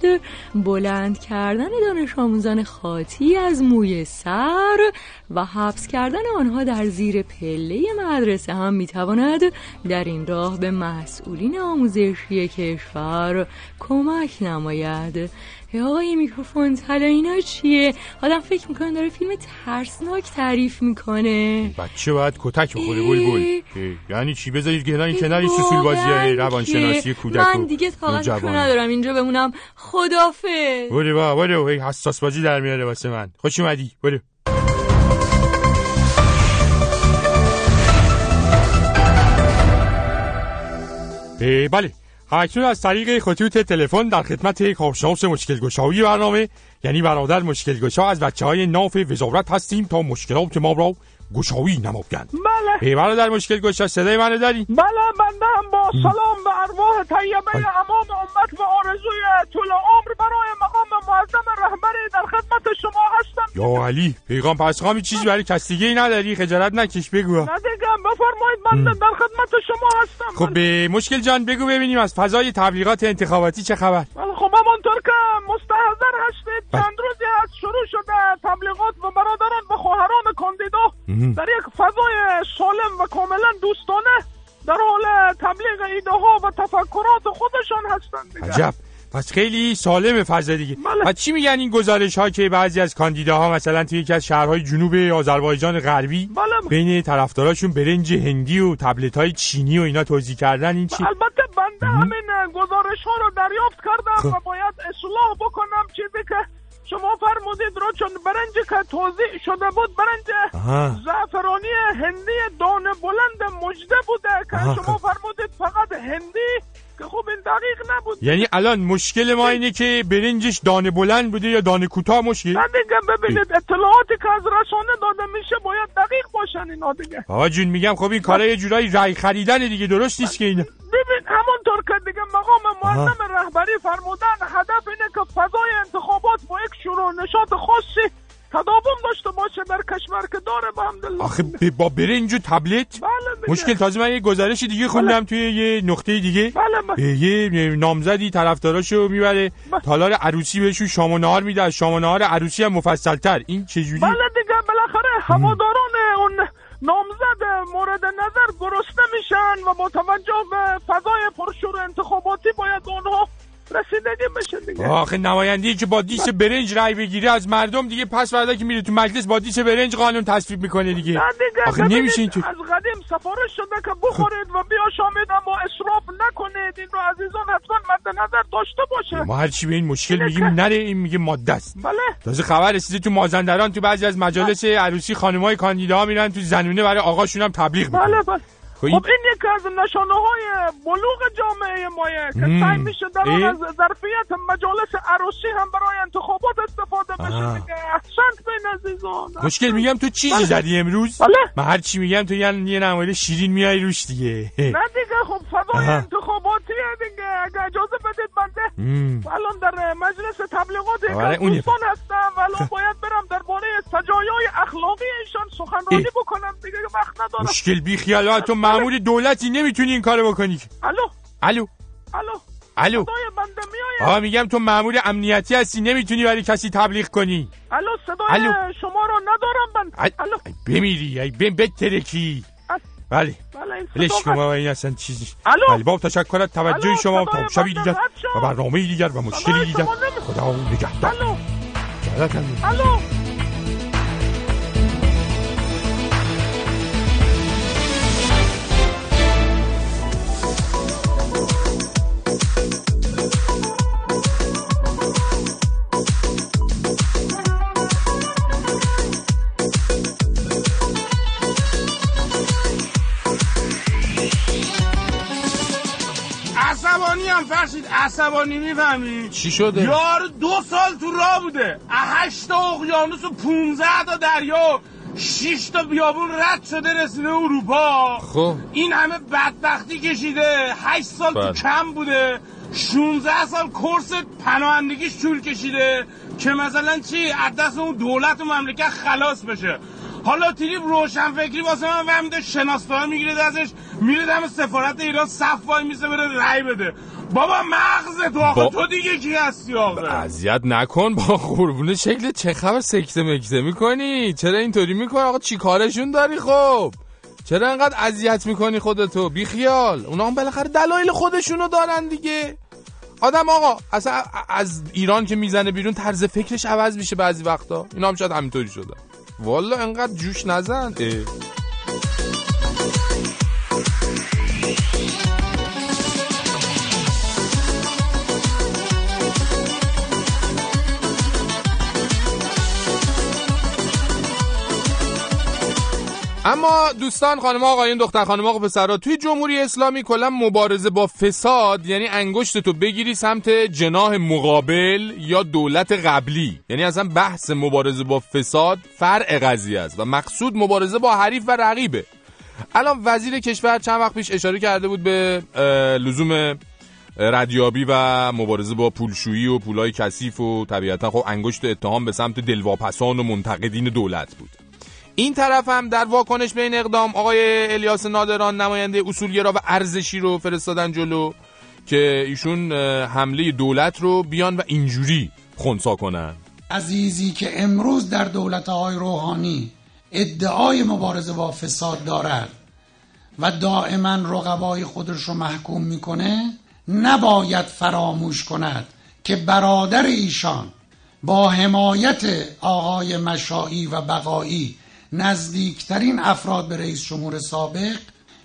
بلند کردن دانش آموزان خاطی از موی سر و حبس کردن آنها در زیر پله مدرسه هم می‌تواند در این راه به مسئولین آموزشی کشور کمک نماید. آقای میکروفون طلا اینا چیه؟ آدم فکر می‌کنه داره فیلم ترسناک تعریف می‌کنه. بچه باید کتک بخوره بول بول یعنی چی؟ بذارید کنار این کنار سوسول بازی های روانشناسی کودک من دیگه طاقت ندارم اینجا بمونم. خدافه برو با برو. حساس بازی در میاره واسه من. خوش اومدی. برو. بله. اکنون از طریق خطوط تلفن در خدمت کارشناس مشکل گشایی برنامه یعنی برادر مشکل گشا از بچه های ناف وزارت هستیم تا مشکلات ما را گشایی نمایند بله. برادر مشکل گشا صدای منو داری؟ بله بنده هم با سلام به ارواح طیبه امام امت و آرزوی طول عمر برای مقام معظم رهبری در خدمت شما هستم. یا علی پیغام پس خوامی چیزی برای کس دیگه ای نداری؟ خجالت نکش بگو. نه بفرمایید بنده در خدمت شما هستم. خب به مشکل جان بگو ببینیم از فضای تبلیغات انتخاباتی چه خبر. بله خب همانطور که مستحضر هستید چند روزی هست شروع شده تبلیغات و برادران و خواهران کاندیدا در یک فضای سالم و کاملا دوستانه در حال تبلیغ ایده ها و تفکرات خودشان هستند عجب. پس خیلی سالم فضا دیگه. بله. چی میگن این گزارش ها که بعضی از کاندیداها مثلا توی یکی از شهرهای جنوب آذربایجان غربی بله. بین طرفداراشون برنج هندی و تبلت های چینی و اینا توضیح کردن این چی؟ البته بنده همین گزارش ها رو دریافت کردم و باید اصلاح بکنم چیزی که شما فرمودید رو چون برنج که توضیح شده بود برنج زعفرانی هندی دانه بلند مجده بوده که شما فرمودید فقط هندی خب این دقیق نبود. یعنی الان مشکل ما اینه که برنجش دانه بلند بوده یا دانه کوتاه مشکل؟ نه دیگه ببینید اطلاعاتی که از رسانه داده میشه باید دقیق باشن اینا دیگه. آقا جون میگم خب این کارا یه جورایی رای خریدن دیگه درست نیست که اینا. ببین همونطور که دیگه مقام معظم رهبری فرمودن هدف اینه که فضای انتخابات با یک شروع نشاط خاصی تداوم داشته باشه در کشور که داره به حمدالله آخه با برنج و تبلت؟ بله. مشکل تازه من یه گزارش دیگه خوندم توی یه نقطه دیگه. بله بله. یه نامزدی طرفداراشو می‌بره. تالار عروسی بهشون شام و نهار میده. از شام و نهار عروسی هم مفصلتر. این چجوری؟ بله دیگه بالاخره هواداران اون نامزد مورد نظر گرسنه میشن و با توجه به فضای پرشور انتخاباتی باید اونها رسیدگی بشه دیگه. آخه نمایندگی که با دیس برنج رای بگیره از مردم دیگه پس فردا که میره تو مجلس با دیس برنج قانون تصویب می‌کنه دیگه. دیگه آخه نمیشه اینطور از قدیم سفارش شده که بخورید و بیاشامید اما اسراف نکنید. این رو عزیزان حتما مد نظر داشته باشه. ما هر چی به این مشکل میگیم نره این میگه ماده است. بله. تازه خبر رسیده تو مازندران تو بعضی از مجالس عروسی خانمای کاندیداها میرن تو زنونه برای آقاشون هم تبلیغ می‌کنن. بله بله. خب این- خب این یکی از نشانه های بلوغ جامعه مایه که. سعی میشه در اه؟ از ظرفیت مجالس عروسی هم برای انتخابات استفاده. بشه دیگه احسنت بین عزیزان مشکل میگم تو چیزی بله. زدی امروز بله. من هر چی میگم تو یه یه نمایل شیرین میای روش دیگه نه دیگه خب فضای. انتخاباتیه دیگه اگه اجازه بدید بنده. الان در مجلس تبلیغات یک آره، اون یه- دوستان هستم الان باید برم درباره سجایای اخلاقی ایشان سخنرانی. بکنم دیگه وقت ندارم مشکل بی خیال مامور دولتی نمی‌تونی این کارو بکنی. الو؟ الو. الو؟ الو. بنده میگم تو مأمور امنیتی هستی نمی‌تونی برای کسی تبلیغ کنی. الو صدای الو. شما رو ندارم من. الو. بمیری ای بم بترکی. بله. بله بابا این اصلا چیزی. الو. بله با تشکر توجه شما تا شبی بنده دیگر. و برنامه دیگر و مشکلی دیگر. شما خدا نگهدار. الو. الو. عصبانی می‌فهمی؟ چی شده؟ یار دو سال تو راه بوده. هشت تا اقیانوس و پونزه تا دریا شش تا بیابون رد شده رسیده اروپا. خب. این همه بدبختی کشیده. هشت سال بله. تو کم بوده. 16 سال کورس پناهندگیش طول کشیده که مثلا چی؟ از دست اون دولت و مملکت خلاص بشه. حالا تریپ روشن فکری واسه من فهمیده شناسنامه می‌گیره ازش میره دم سفارت ایران صف وای میسه بره رأی بده. بابا مغز تو آخه با- تو دیگه کی هستی آخه؟ اذیت نکن با قربون شکل چه خبر سکته مکته می‌کنی؟ چرا اینطوری می‌کنی؟ آقا چی کارشون داری خب؟ چرا انقدر اذیت می‌کنی خودتو؟ بی خیال اونا هم بالاخره دلایل خودشونو دارن دیگه. آدم آقا اصلا از ایران که می‌زنه بیرون طرز فکرش عوض میشه بعضی وقتا. اینا هم شاید همینطوری شده. والا انقدر جوش نزن. اما دوستان خانم آقایون دختر خانم آقا پسرا توی جمهوری اسلامی کلا مبارزه با فساد یعنی انگشت تو بگیری سمت جناح مقابل یا دولت قبلی. یعنی اصلا بحث مبارزه با فساد فرع قضیه است و مقصود مبارزه با حریف و رقیبه. الان وزیر کشور چند وقت پیش اشاره کرده بود به لزوم ردیابی و مبارزه با پولشویی و پولای کثیف و طبیعتا خب انگشت اتهام به سمت دلواپسان و منتقدین دولت بود. این طرف هم در واکنش به این اقدام آقای الیاس نادران نماینده اصولگرا و ارزشی رو فرستادن جلو که ایشون حمله دولت رو بیان و اینجوری خونسا کنن. عزیزی که امروز در دولتهای روحانی ادعای مبارزه با فساد دارد و دائما رقبای خودش رو محکوم می‌کنه نباید فراموش کند که برادر ایشان با حمایت آقای مشایی و بقایی نزدیکترین افراد به رئیس جمهور سابق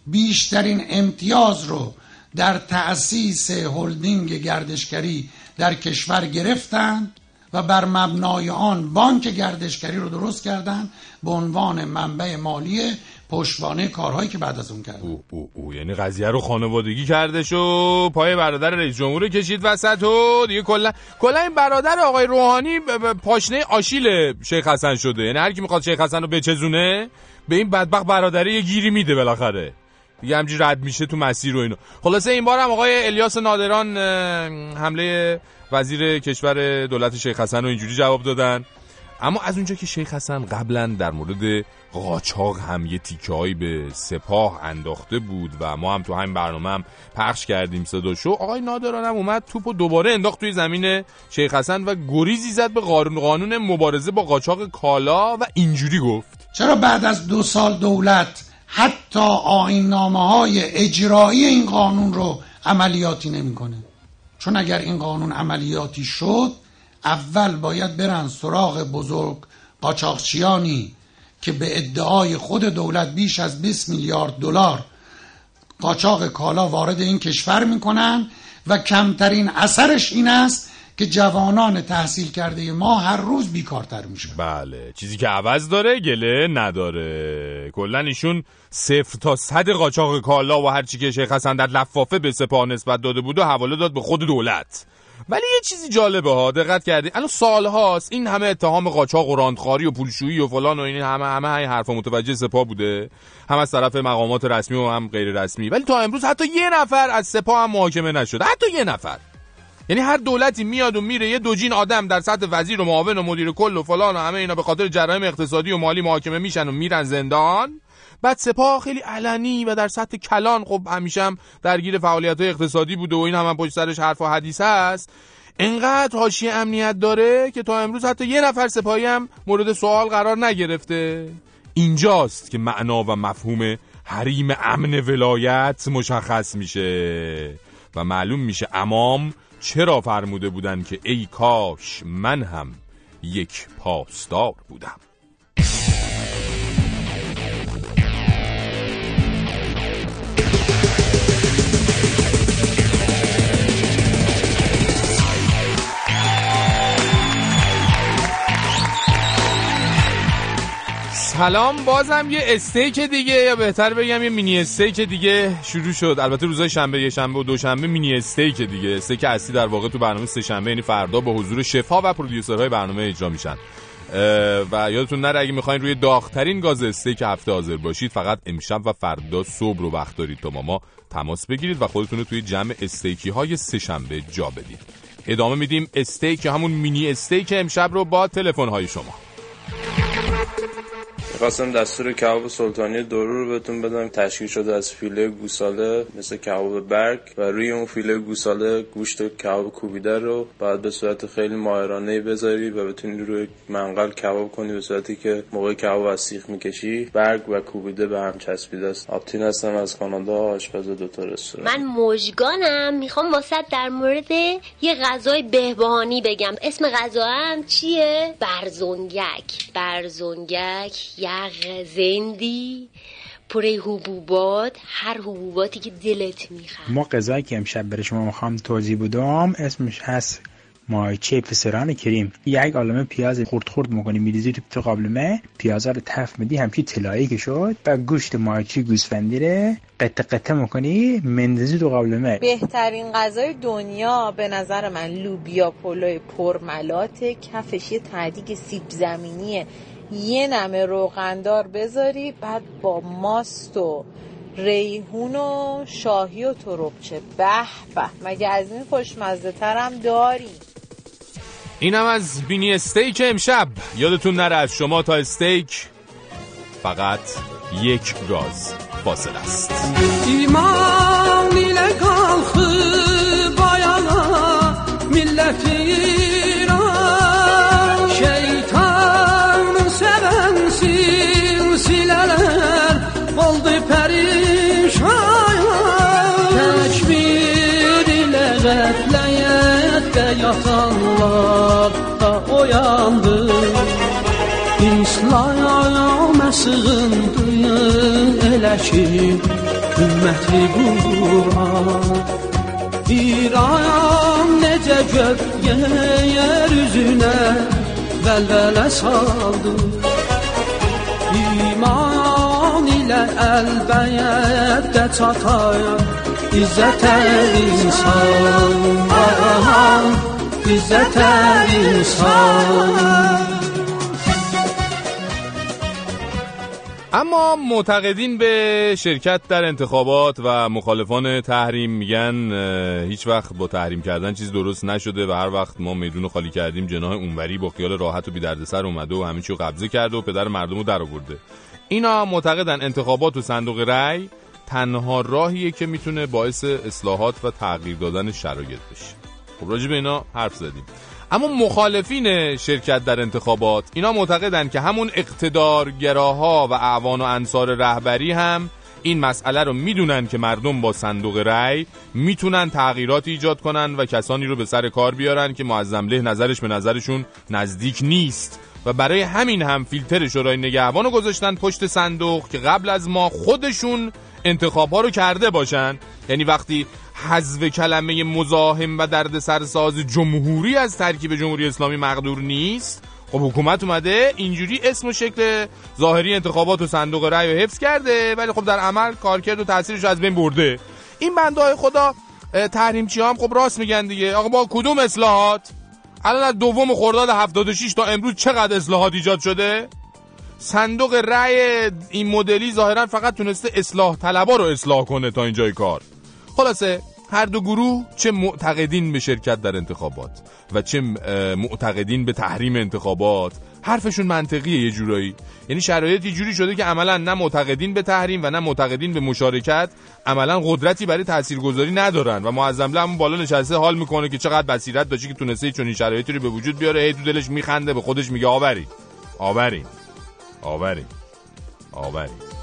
بیشترین امتیاز رو در تأسیس هلدینگ گردشگری در کشور گرفتند و بر مبنای آن بانک گردشگری رو درست کردند به عنوان منبع مالی پشتوانه کارهایی که بعد از اون کرد او او او. یعنی قضیه رو خانوادگی کردش و پای برادر رئیس جمهور کشید وسط و دیگه کلا کلا این برادر آقای روحانی پاشنه آشیل شیخ حسن شده. یعنی هر کی می‌خواد شیخ حسن رو بچزونه به این بدبخت برادره یه گیری میده بالاخره. دیگه همجوری رد میشه تو مسیر و اینو. خلاصه این بار هم آقای الیاس نادران حمله وزیر کشور دولت شیخ حسن رو اینجوری جواب دادن. اما از اونجا که شیخ حسن قبلا در مورد قاچاق هم یه تیکه به سپاه انداخته بود و ما هم تو همین برنامه هم پخش کردیم صداشو آقای نادران هم اومد توپ و دوباره انداخت توی زمین شیخ حسن و گریزی زد به قانون قانون مبارزه با قاچاق کالا و اینجوری گفت. چرا بعد از دو سال دولت حتی آین نامه های اجرایی این قانون رو عملیاتی نمی‌کنه؟ چون اگر این قانون عملیاتی شد اول باید برن سراغ بزرگ قاچاقچیانی که به ادعای خود دولت بیش از 20 میلیارد دلار قاچاق کالا وارد این کشور می‌کنن و کمترین اثرش این است که جوانان تحصیل کرده ما هر روز بیکارتر میشن. بله چیزی که عوض داره گله نداره. کلا ایشون صفر تا صد قاچاق کالا و هرچی که شیخ حسن در لفافه به سپاه نسبت داده بود و حواله داد به خود دولت. ولی یه چیزی جالبه ها دقت کردی الان سال هاست این همه اتهام قاچاق و راندخاری و پولشویی و فلان و این همه همه همه حرفا متوجه سپاه بوده. هم از طرف مقامات رسمی و هم غیر رسمی. ولی تا امروز حتی یه نفر از سپاه هم محاکمه نشده. حتی یه نفر. یعنی هر دولتی میاد و میره یه دوجین آدم در سطح وزیر و معاون و مدیر کل و فلان و همه اینا به خاطر جرایم اقتصادی و مالی محاکمه میشن و میرن زندان. بعد سپاه خیلی علنی و در سطح کلان خب همیشه هم درگیر فعالیت اقتصادی بوده و این هم, هم پشت سرش حرف و حدیث هست انقدر حاشیه امنیت داره که تا امروز حتی یه نفر سپاهی هم مورد سوال قرار نگرفته. اینجاست که معنا و مفهوم حریم امن ولایت مشخص میشه و معلوم میشه امام چرا فرموده بودن که ای کاش من هم یک پاسدار بودم. سلام بازم یه استیک دیگه یا بهتر بگم یه مینی استیک دیگه شروع شد. البته روزای شنبه یه شنبه و دوشنبه مینی استیک دیگه. استیک اصلی در واقع تو برنامه سه شنبه یعنی فردا با حضور شفا و پرودیوسرهای برنامه اجرا میشن. و یادتون نره اگه می‌خواین روی داغترین گاز استیک هفته حاضر باشید فقط امشب و فردا صبح رو وقت دارید تا ما تماس بگیرید و خودتون رو توی جمع استیکی های سه شنبه جا بدید. ادامه میدیم استیک همون مینی استیک امشب رو با تلفن های شما. خواستم دستور کباب سلطانی درو رو بهتون بدم. تشکیل شده از فیله گوساله مثل کباب برگ و روی اون فیله گوساله گوشت کباب کوبیده رو بعد به صورت خیلی ماهرانه بذاری و بتونی روی منقل کباب کنی به صورتی که موقع کباب از سیخ می‌کشی برگ و کوبیده به هم چسبیده است. آپتین هستم از کانادا آشپز دو تا رستوران. من موجگانم می‌خوام واسه در مورد یه غذای بهبهانی بگم. اسم غذا چیه؟ برزونگک برزونگک یغ زندی پر حبوبات هر حبوباتی که دلت می‌خواد. ما غذایی که امشب برای شما می‌خوام توضیح بدم اسمش هست مایچه فسران کریم. یک عالمه پیاز خورد خورد می‌کنی میریزی تو قابلمه پیازا رو تف میدی همچی طلایی که شد. و گوشت مایچه گوسفندی رو قطع قطع می‌کنی مندازی تو قابلمه. بهترین غذای دنیا به نظر من لوبیا پلو پرملات کفش یه تهدیگ سیب زمینیه. یه نمه روغندار بذاری بعد با ماست و ریحون و شاهی و تربچه به به مگه از این خوشمزه ترم داری؟ اینم از بینی استیک امشب. یادتون نره از شما تا استیک فقط یک گاز فاصله است. ایمان ile kalkıp ayana millet perişan Tekbir ile gaflette yatanlar da uyandı İslam'a sığındı elə ki ümməti Quran İran necə gök yer üzünə vəlvələ saldı el elbette çatayım. İzzete insan, aman İzzete insan. اما معتقدین به شرکت در انتخابات و مخالفان تحریم میگن هیچ وقت با تحریم کردن چیز درست نشده و هر وقت ما میدون خالی کردیم جناه اونوری با خیال راحت و بی سر اومده و همه چی رو قبضه کرده و پدر مردم رو در آورده. اینا معتقدن انتخابات و صندوق رأی تنها راهیه که می‌تونه باعث اصلاحات و تغییر دادن شرایط بشه. خب راجع به اینا حرف زدیم. اما مخالفین شرکت در انتخابات اینا معتقدن که همون اقتدارگراها و اعوان و انصار رهبری هم این مسئله رو می‌دونن که مردم با صندوق رأی می‌تونن تغییرات ایجاد کنن و کسانی رو به سر کار بیارن که معظم له نظرش به نظرشون نزدیک نیست. و برای همین هم فیلتر شورای نگهبان رو گذاشتن پشت صندوق که قبل از ما خودشون انتخاب ها رو کرده باشن. یعنی وقتی حذف کلمه مزاحم و درد سرساز جمهوری از ترکیب جمهوری اسلامی مقدور نیست؟ خب حکومت اومده اینجوری اسم و شکل ظاهری انتخابات و صندوق رأی رو حفظ کرده ولی خب در عمل کارکرد و تاثیرش از بین برده. این بنده های خدا تحریمچی هم خب راست میگن دیگه. آقا با کدوم اصلاحات؟ الان از دوم خرداد 76 تا امروز چقدر اصلاحات ایجاد شده؟ صندوق رأی این مدلی ظاهرا فقط تونسته اصلاح طلبا رو اصلاح کنه تا اینجای کار. خلاصه هر دو گروه چه معتقدین به شرکت در انتخابات و چه معتقدین به تحریم انتخابات حرفشون منطقیه یه جورایی. یعنی شرایط یه جوری شده که عملا نه معتقدین به تحریم و نه معتقدین به مشارکت عملا قدرتی برای تاثیرگذاری ندارن و معظم همون بالا نشسته حال می‌کنه که چقدر بصیرت داشته که تونسته چون شرایطی رو به وجود بیاره. هی تو دلش میخنده به خودش میگه آوری. آوری. آوری. آوری.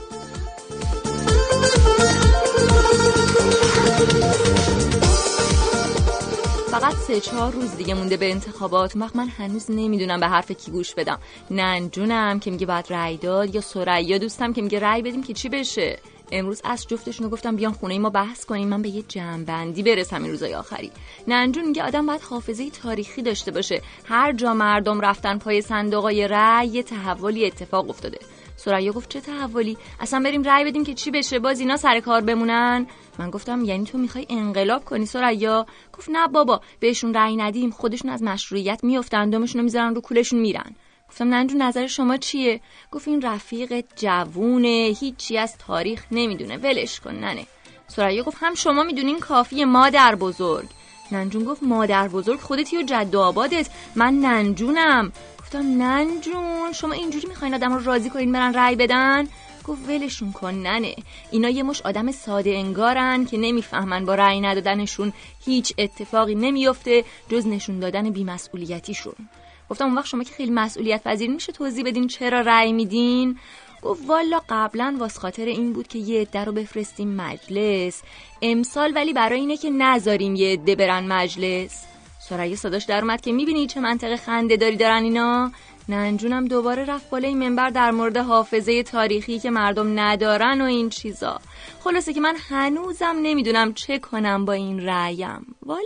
فقط سه چهار روز دیگه مونده به انتخابات. وقت من هنوز نمی‌دونم به حرف کی گوش بدم. ننجونم که میگه بعد رأی داد یا سریا دوستم که میگه رأی بدیم که چی بشه. امروز از جفتشون گفتم بیان خونه ای ما بحث کنیم. من به یه جمعبندی برسم این روزای آخری. ننجون میگه آدم باید حافظه تاریخی داشته باشه. هر جا مردم رفتن پای صندوقای رأی یه تحولی اتفاق افتاده. سریا گفت چه تحولی؟ اصلا بریم رأی بدیم که چی بشه. باز اینا سر کار بمونن. من گفتم یعنی تو می‌خوای انقلاب کنی سریا؟ گفت نه بابا بهشون رأی ندیم. خودشون از مشروعیت میافتن دومشون رو می‌ذارن رو کولشون میرن. گفتم ننجو نظر شما چیه؟ گفت این رفیق جوونه هیچی از تاریخ نمی‌دونه. ولش کن ننه. سریا گفت هم شما می‌دونین کافی مادر بزرگ. ننجون گفت مادر بزرگ خودتی و جد آبادت. من ننجونم. گفتم ننجون شما اینجوری می‌خواین آدم رو راضی کنین برن رأی بدن؟ گفت ولشون کن ننه اینا یه مش آدم ساده انگارن که نمی‌فهمن با رأی ندادنشون هیچ اتفاقی نمیفته جز نشون دادن بیمسئولیتیشون. گفتم اون وقت شما که خیلی مسئولیت پذیر میشه توضیح بدین چرا رأی میدین؟ گفت والا قبلا واس خاطر این بود که یه عده رو بفرستیم مجلس. امسال ولی برای اینه که نذاریم یه عده برن مجلس. سرایه صداش در اومد که می‌بینی چه منطقه خنده داری دارن اینا؟ ننجونم دوباره رفت بالای منبر در مورد حافظه تاریخی که مردم ندارن و این چیزا. خلاصه که من هنوزم نمی‌دونم چه کنم با این رأیم. والا.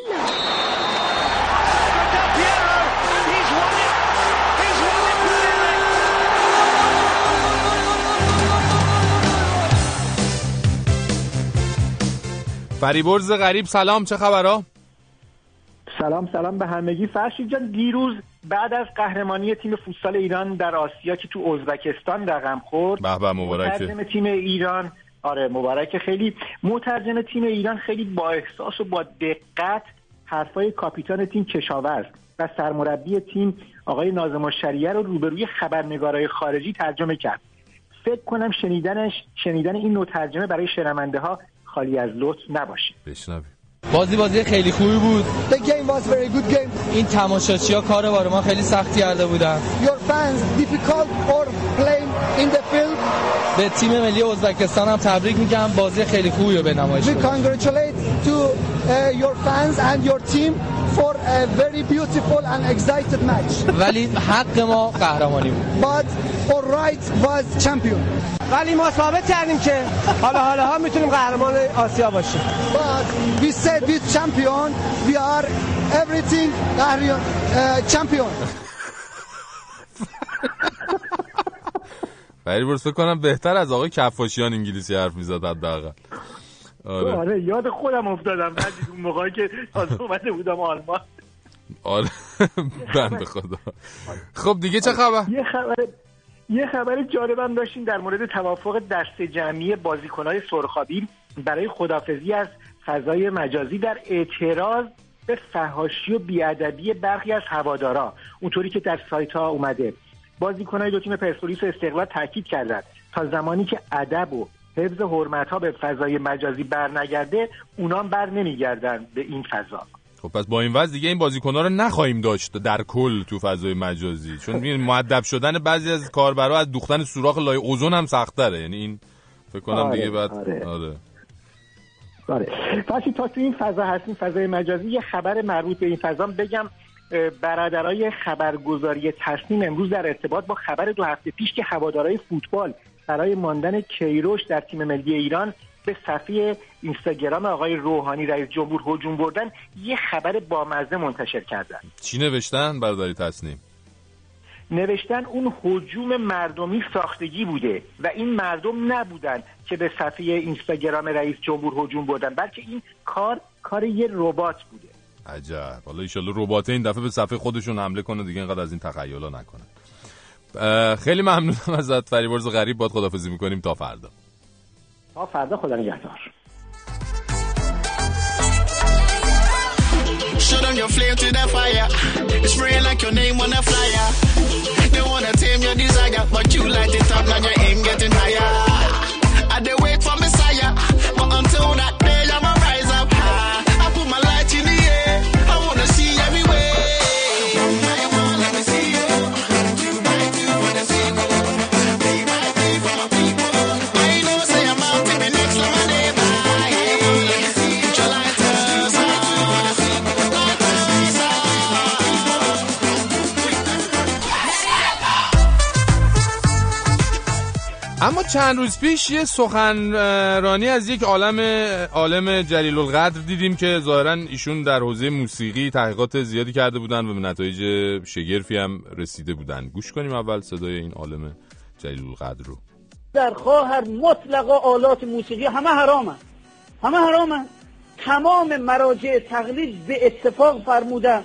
فریبرز غریب سلام چه خبرها؟ سلام سلام به همگی. فرشید جان دیروز بعد از قهرمانی تیم فوتسال ایران در آسیا که تو ازبکستان رقم خورد به به مبارکه. تیم ایران آره مبارک خیلی. مترجم تیم ایران خیلی با احساس و با دقت حرفای کاپیتان تیم کشاورز و سرمربی تیم آقای نازم الشریعه رو روبروی خبرنگارای خارجی ترجمه کرد. فکر کنم شنیدنش شنیدن این نوع ترجمه برای شنونده ها خالی از لطف نباشه. بشنویم. بازی بازی خیلی خوبی بود The game was very good game. این تماشاچی ها کار بار ما خیلی سخت کرده بودن Your fans difficult or playing in the field. به تیم ملی ازبکستان هم تبریک میگم بازی خیلی خوبی رو به نمایش We congratulate to your fans and your team for a very beautiful and excited match. ولی حق ما قهرمانی بود But all right was champion. ولی ما ثابت کردیم که حالا حالا ها می‌تونیم قهرمان آسیا باشیم But we said with champion we are everything قهریان- uh, champion. (laughs) فریبرز فکر کنم بهتر از آقای کفاشیان انگلیسی حرف می‌زد حداقل آره. آره یاد خودم افتادم بعد اون موقعی که تازه اومده بودم آلمان. آره. (laughs) بنده خدا. خب دیگه چه خبر؟ یه خبر یه خبر جالبم داشتیم در مورد توافق دست جمعی بازیکنهای سرخابی برای خدافزی از فضای مجازی در اعتراض به فهاشی و بیادبی برخی از هوادارا. اونطوری که در سایت ها اومده. بازیکنهای دو تیم پرسپولیس و استقلال تاکید کردند تا زمانی که ادب و حفظ حرمت ها به فضای مجازی برنگرده اونام بر نمیگردن به این فضا. خب پس با این وضع دیگه این بازیکن‌ها رو نخواهیم داشت در کل تو فضای مجازی. چون این مؤدب شدن بعضی از کاربرا از دوختن سوراخ لای اوزون هم سخت‌تره. یعنی این فکر کنم آره، دیگه بعد آره. آره. آره. تا تو این فضا هستیم فضای مجازی یه خبر مربوط به این فضا بگم. برادرای خبرگزاری تصمیم امروز در ارتباط با خبر دو هفته پیش که هوادارهای فوتبال برای ماندن کیروش در تیم ملی ایران به صفحه اینستاگرام آقای روحانی رئیس جمهور هجوم بردن یه خبر بامزه منتشر کردن. چی نوشتن برادری تصنیم نوشتن اون حجوم مردمی ساختگی بوده و این مردم نبودن که به صفحه اینستاگرام رئیس جمهور هجوم بردن بلکه این کار کار یه ربات بوده. عجب. حالا ایشالله ربات این دفعه به صفحه خودشون حمله کنه دیگه اینقدر از این تخیلا نکنه. خیلی ممنونم ازت فریبرز غریب باد خدافزی می‌کنیم تا فردا تا فردا خدا نگهدار show them your flame to the fire. It's spraying like your name on a flyer. They wanna tame your desire, but you light it up, now your aim getting higher. I اما چند روز پیش یه سخنرانی از یک عالم عالم جلیل القدر دیدیم که ظاهرا ایشون در حوزه موسیقی تحقیقات زیادی کرده بودن و به نتایج شگرفی هم رسیده بودن. گوش کنیم اول صدای این عالم جلیل القدر رو. در خواهر مطلقا آلات موسیقی همه حرامن. همه حرامن. تمام مراجع تقلید به اتفاق فرمودن.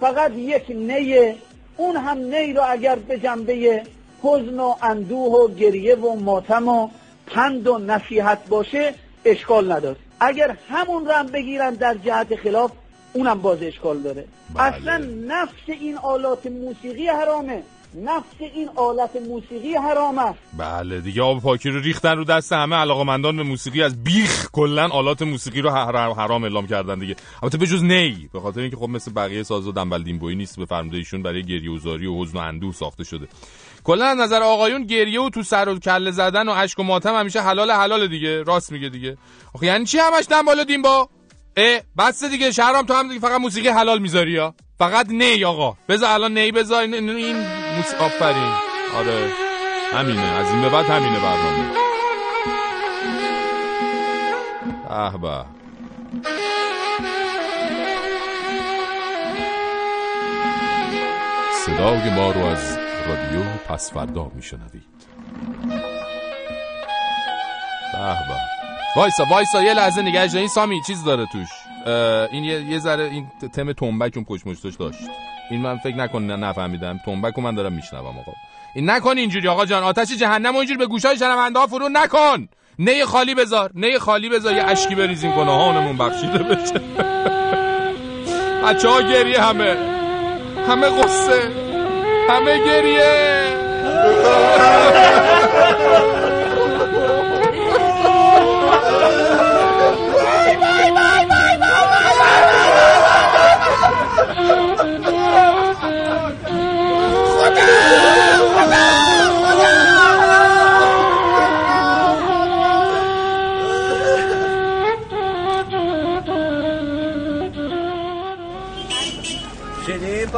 فقط یک نیه. اون هم نی رو اگر به جنبه حزن و اندوه و گریه و ماتم و پند و نصیحت باشه اشکال نداره. اگر همون رو هم بگیرن در جهت خلاف اونم باز اشکال داره. اصلا نفس این آلات موسیقی حرامه. نفس این آلت موسیقی حرام است. بله دیگه آب پاکی رو ریختن رو دست همه علاقمندان به موسیقی از بیخ کلا آلات موسیقی رو حرام, اعلام کردن دیگه. البته به جز نی به خاطر اینکه خب مثل بقیه ساز و دنبل دیمبویی نیست به فرموده ایشون برای گریه و زاری و حزن و اندوه ساخته شده. کلا نظر آقایون گریه و تو سر و کله زدن و اشک و ماتم همیشه حلال حلال دیگه. راست میگه دیگه. آخه یعنی چی همش دنبال دیمبا اه بس دیگه. شهرام تو هم دیگه فقط موسیقی حلال می‌ذاری یا؟ فقط نی آقا. بذار الان نی بذار. این, این, این موس... آفرین. آره. همینه. از این به بعد همینه برنامه. اه به. صدای ما رو از رادیو پسفردا میشنوید به وایسا وایسا یه لحظه نگهش. این سامی چیز داره توش. این یه, یه ذره این تم تنبک اون پشت مشتش داشت. این من فکر نکن نفهمیدم. تنبک من دارم میشنوم آقا. این نکن اینجوری آقا جان. آتش جهنم اینجوری به گوشای شنونده ها فرو نکن. نه خالی بذار. نه خالی بذار. یه اشکی بریزیم گناهانمون بخشیده بشه. (laughs) بچه ها گریه همه. همه قصه همه گریه. (laughs)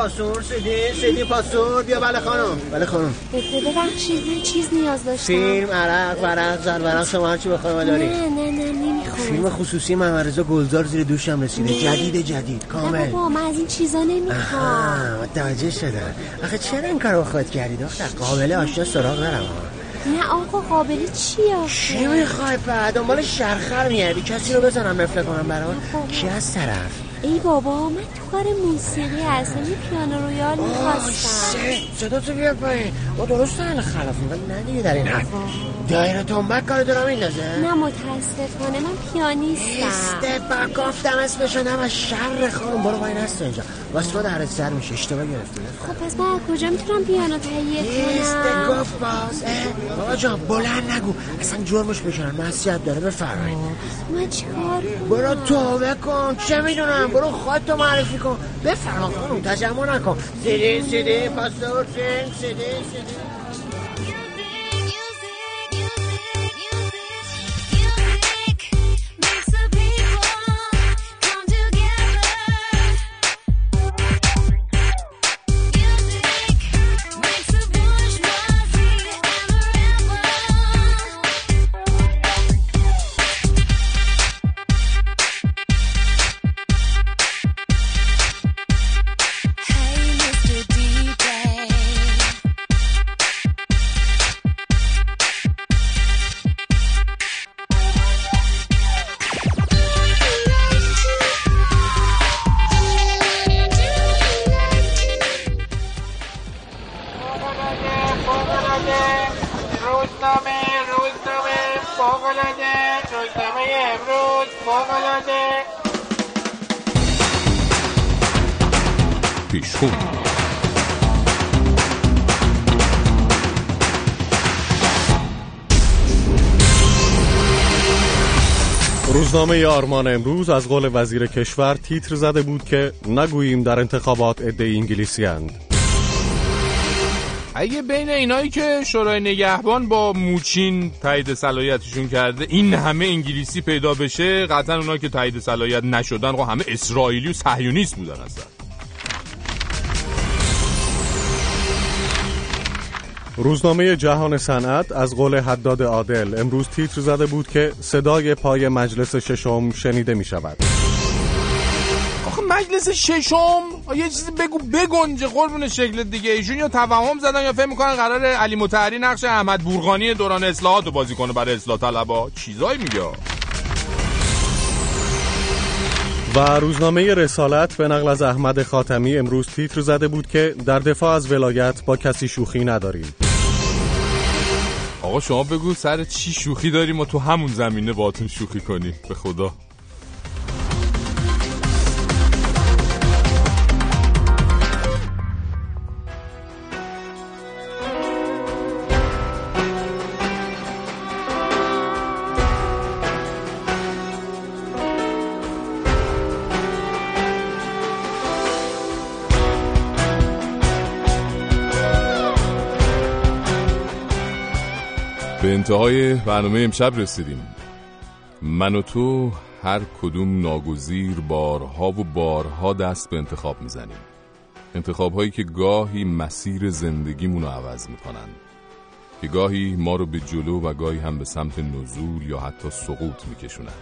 پاسور سیدی سیدی پاسور. بیا بله خانم. بله خانم. ببخشید من چیز نیاز داشتم. فیلم عرق ورق زن ورق شما هرچی بخوایم داری. نه نه نه نمی‌خوام. فیلم خصوصی محمد رضا گلزار زیر دوشم رسیده. جدید جدید کامل. بابا من از این چیزا نمی‌خوام. متوجه شدم. آخه چرا این کارو خود کردی دختر؟ قابل آشنا سراغ نرم. نه آقا قابل چی آخه؟ چی می‌خوای؟ بعد دنبال شرخر میگردی کسی رو بزنم رفله کنم برام. کی از طرف؟ ای بابا من تو کار موسیقی هستم یه پیانو رویال می‌خواستم. صدا تو بیار پایین. ما درست اهل خلافیم ولی نه دیگه در این حد دایره تنبک کار دارم میندازه. نه متاسفانه من پیانیستم. استفا گفتم اسمشو نه و شر خانم. برو پایین هست اینجا. واسه تو در سر میشه اشتباه گرفتی. خب پس من کجا می‌تونم پیانو تهیه است کنم؟ گفت باز. بابا جان بلند نگو. اصلا جرمش بشنن مسیحت داره بفرمایید. من چیکار برو توبه کن. چه می‌دونم؟ برو خودتو معرفی کن. بفرما خانم تجمع نکن. سیدی سیدی پاستور سیدی سیدی. روزنامه آرمان امروز از قول وزیر کشور تیتر زده بود که نگوییم در انتخابات عده انگلیسی هند. اگه بین اینایی که شورای نگهبان با موچین تایید صلاحیتشون کرده این همه انگلیسی پیدا بشه قطعا اونا که تایید صلاحیت نشدن و همه اسرائیلی و صهیونیست بودن اصلا روزنامه جهان صنعت از قول حداد عادل امروز تیتر زده بود که صدای پای مجلس ششم شنیده می شود. آخه مجلس ششم؟ یه چیزی بگو بگنجه قربون شکل دیگه. ایشون یا توهم زدن یا فکر می‌کنن قرار علی متحری نقش احمد بورقانی دوران اصلاحات رو بازی کنه برای اصلاح طلبا. چیزایی میگه. و روزنامه رسالت به نقل از احمد خاتمی امروز تیتر زده بود که در دفاع از ولایت با کسی شوخی نداریم. آقا شما بگو سر چی شوخی داریم و تو همون زمینه باتون شوخی کنیم؟ به خدا. انتهای برنامه امشب رسیدیم. من و تو هر کدوم ناگزیر بارها و بارها دست به انتخاب می‌زنیم. انتخاب هایی که گاهی مسیر زندگیمون رو عوض می‌کنن. که گاهی ما رو به جلو و گاهی هم به سمت نزول یا حتی سقوط میکشونن.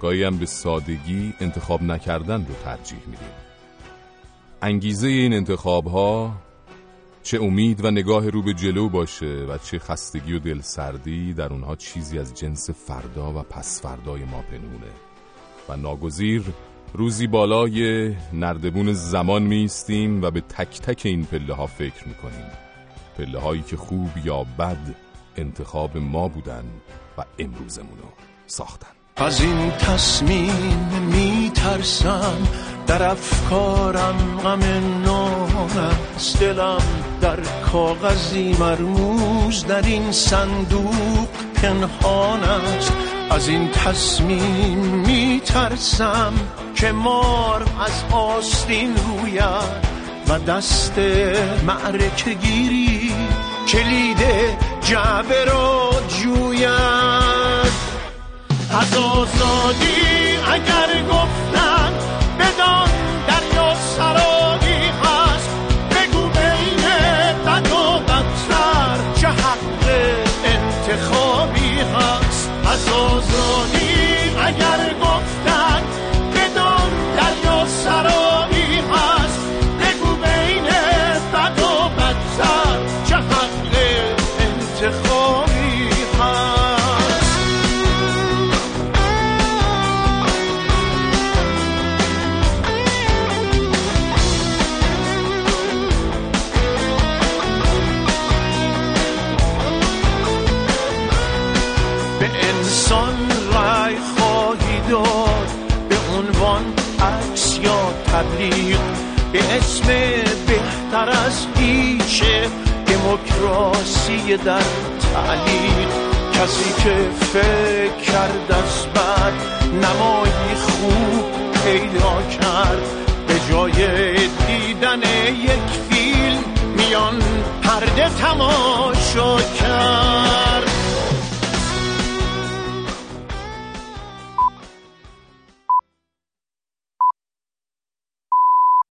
گاهی هم به سادگی انتخاب نکردن رو ترجیح میدیم. انگیزه این انتخاب ها چه امید و نگاه رو به جلو باشه و چه خستگی و دلسردی در اونها چیزی از جنس فردا و پس فردای ما پنونه و ناگزیر روزی بالای نردبون زمان میستیم و به تک تک این پله ها فکر می‌کنیم. پله هایی که خوب یا بد انتخاب ما بودن و امروزمونو ساختن. از این تصمیم میترسم. در افکارم غم نام است. دلم در کاغذی مرموز. در این صندوق پنهان است. از این تصمیم میترسم که مار از آستین روید و دست معرکه گیری کلید جعبه را جوید. از آزادی اگر گفتن بدان دموکراسی در تعلیق کسی که فکر کرد از بد نمایی خوب پیدا کرد. به جای دیدن یک فیلم میان پرده تماشا کرد.